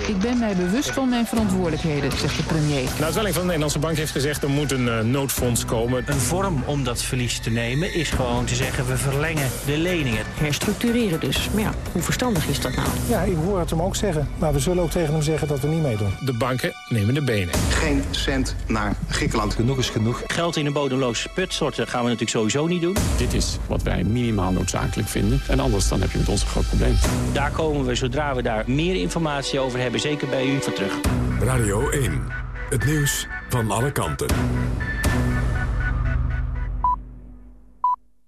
S17: Ik ben mij bewust van mijn verantwoordelijkheden, zegt de premier.
S18: Nou, het welling van de Nederlandse Bank heeft gezegd... er moet een eh, noodfonds komen.
S19: Een vorm om dat verlies te nemen is gewoon te zeggen... we verlengen de leningen.
S16: Herstructureren dus. Maar ja, hoe verstandig is dat nou?
S20: Ja, ik hoor het hem ook zeggen. Maar we zullen ook tegen hem zeggen dat we niet meedoen.
S18: De banken nemen de benen.
S21: Geen cent naar Griekenland. Genoeg is genoeg.
S19: Geld in een bodemloze put storten gaan we natuurlijk sowieso niet doen.
S22: Dit is wat wij minimaal noodzakelijk vinden. En anders dan heb je met ons een groot probleem.
S19: Daar komen we, zodra we daar meer informatie over hebben... zeker bij u voor terug.
S23: Radio 1. Het nieuws van alle kanten.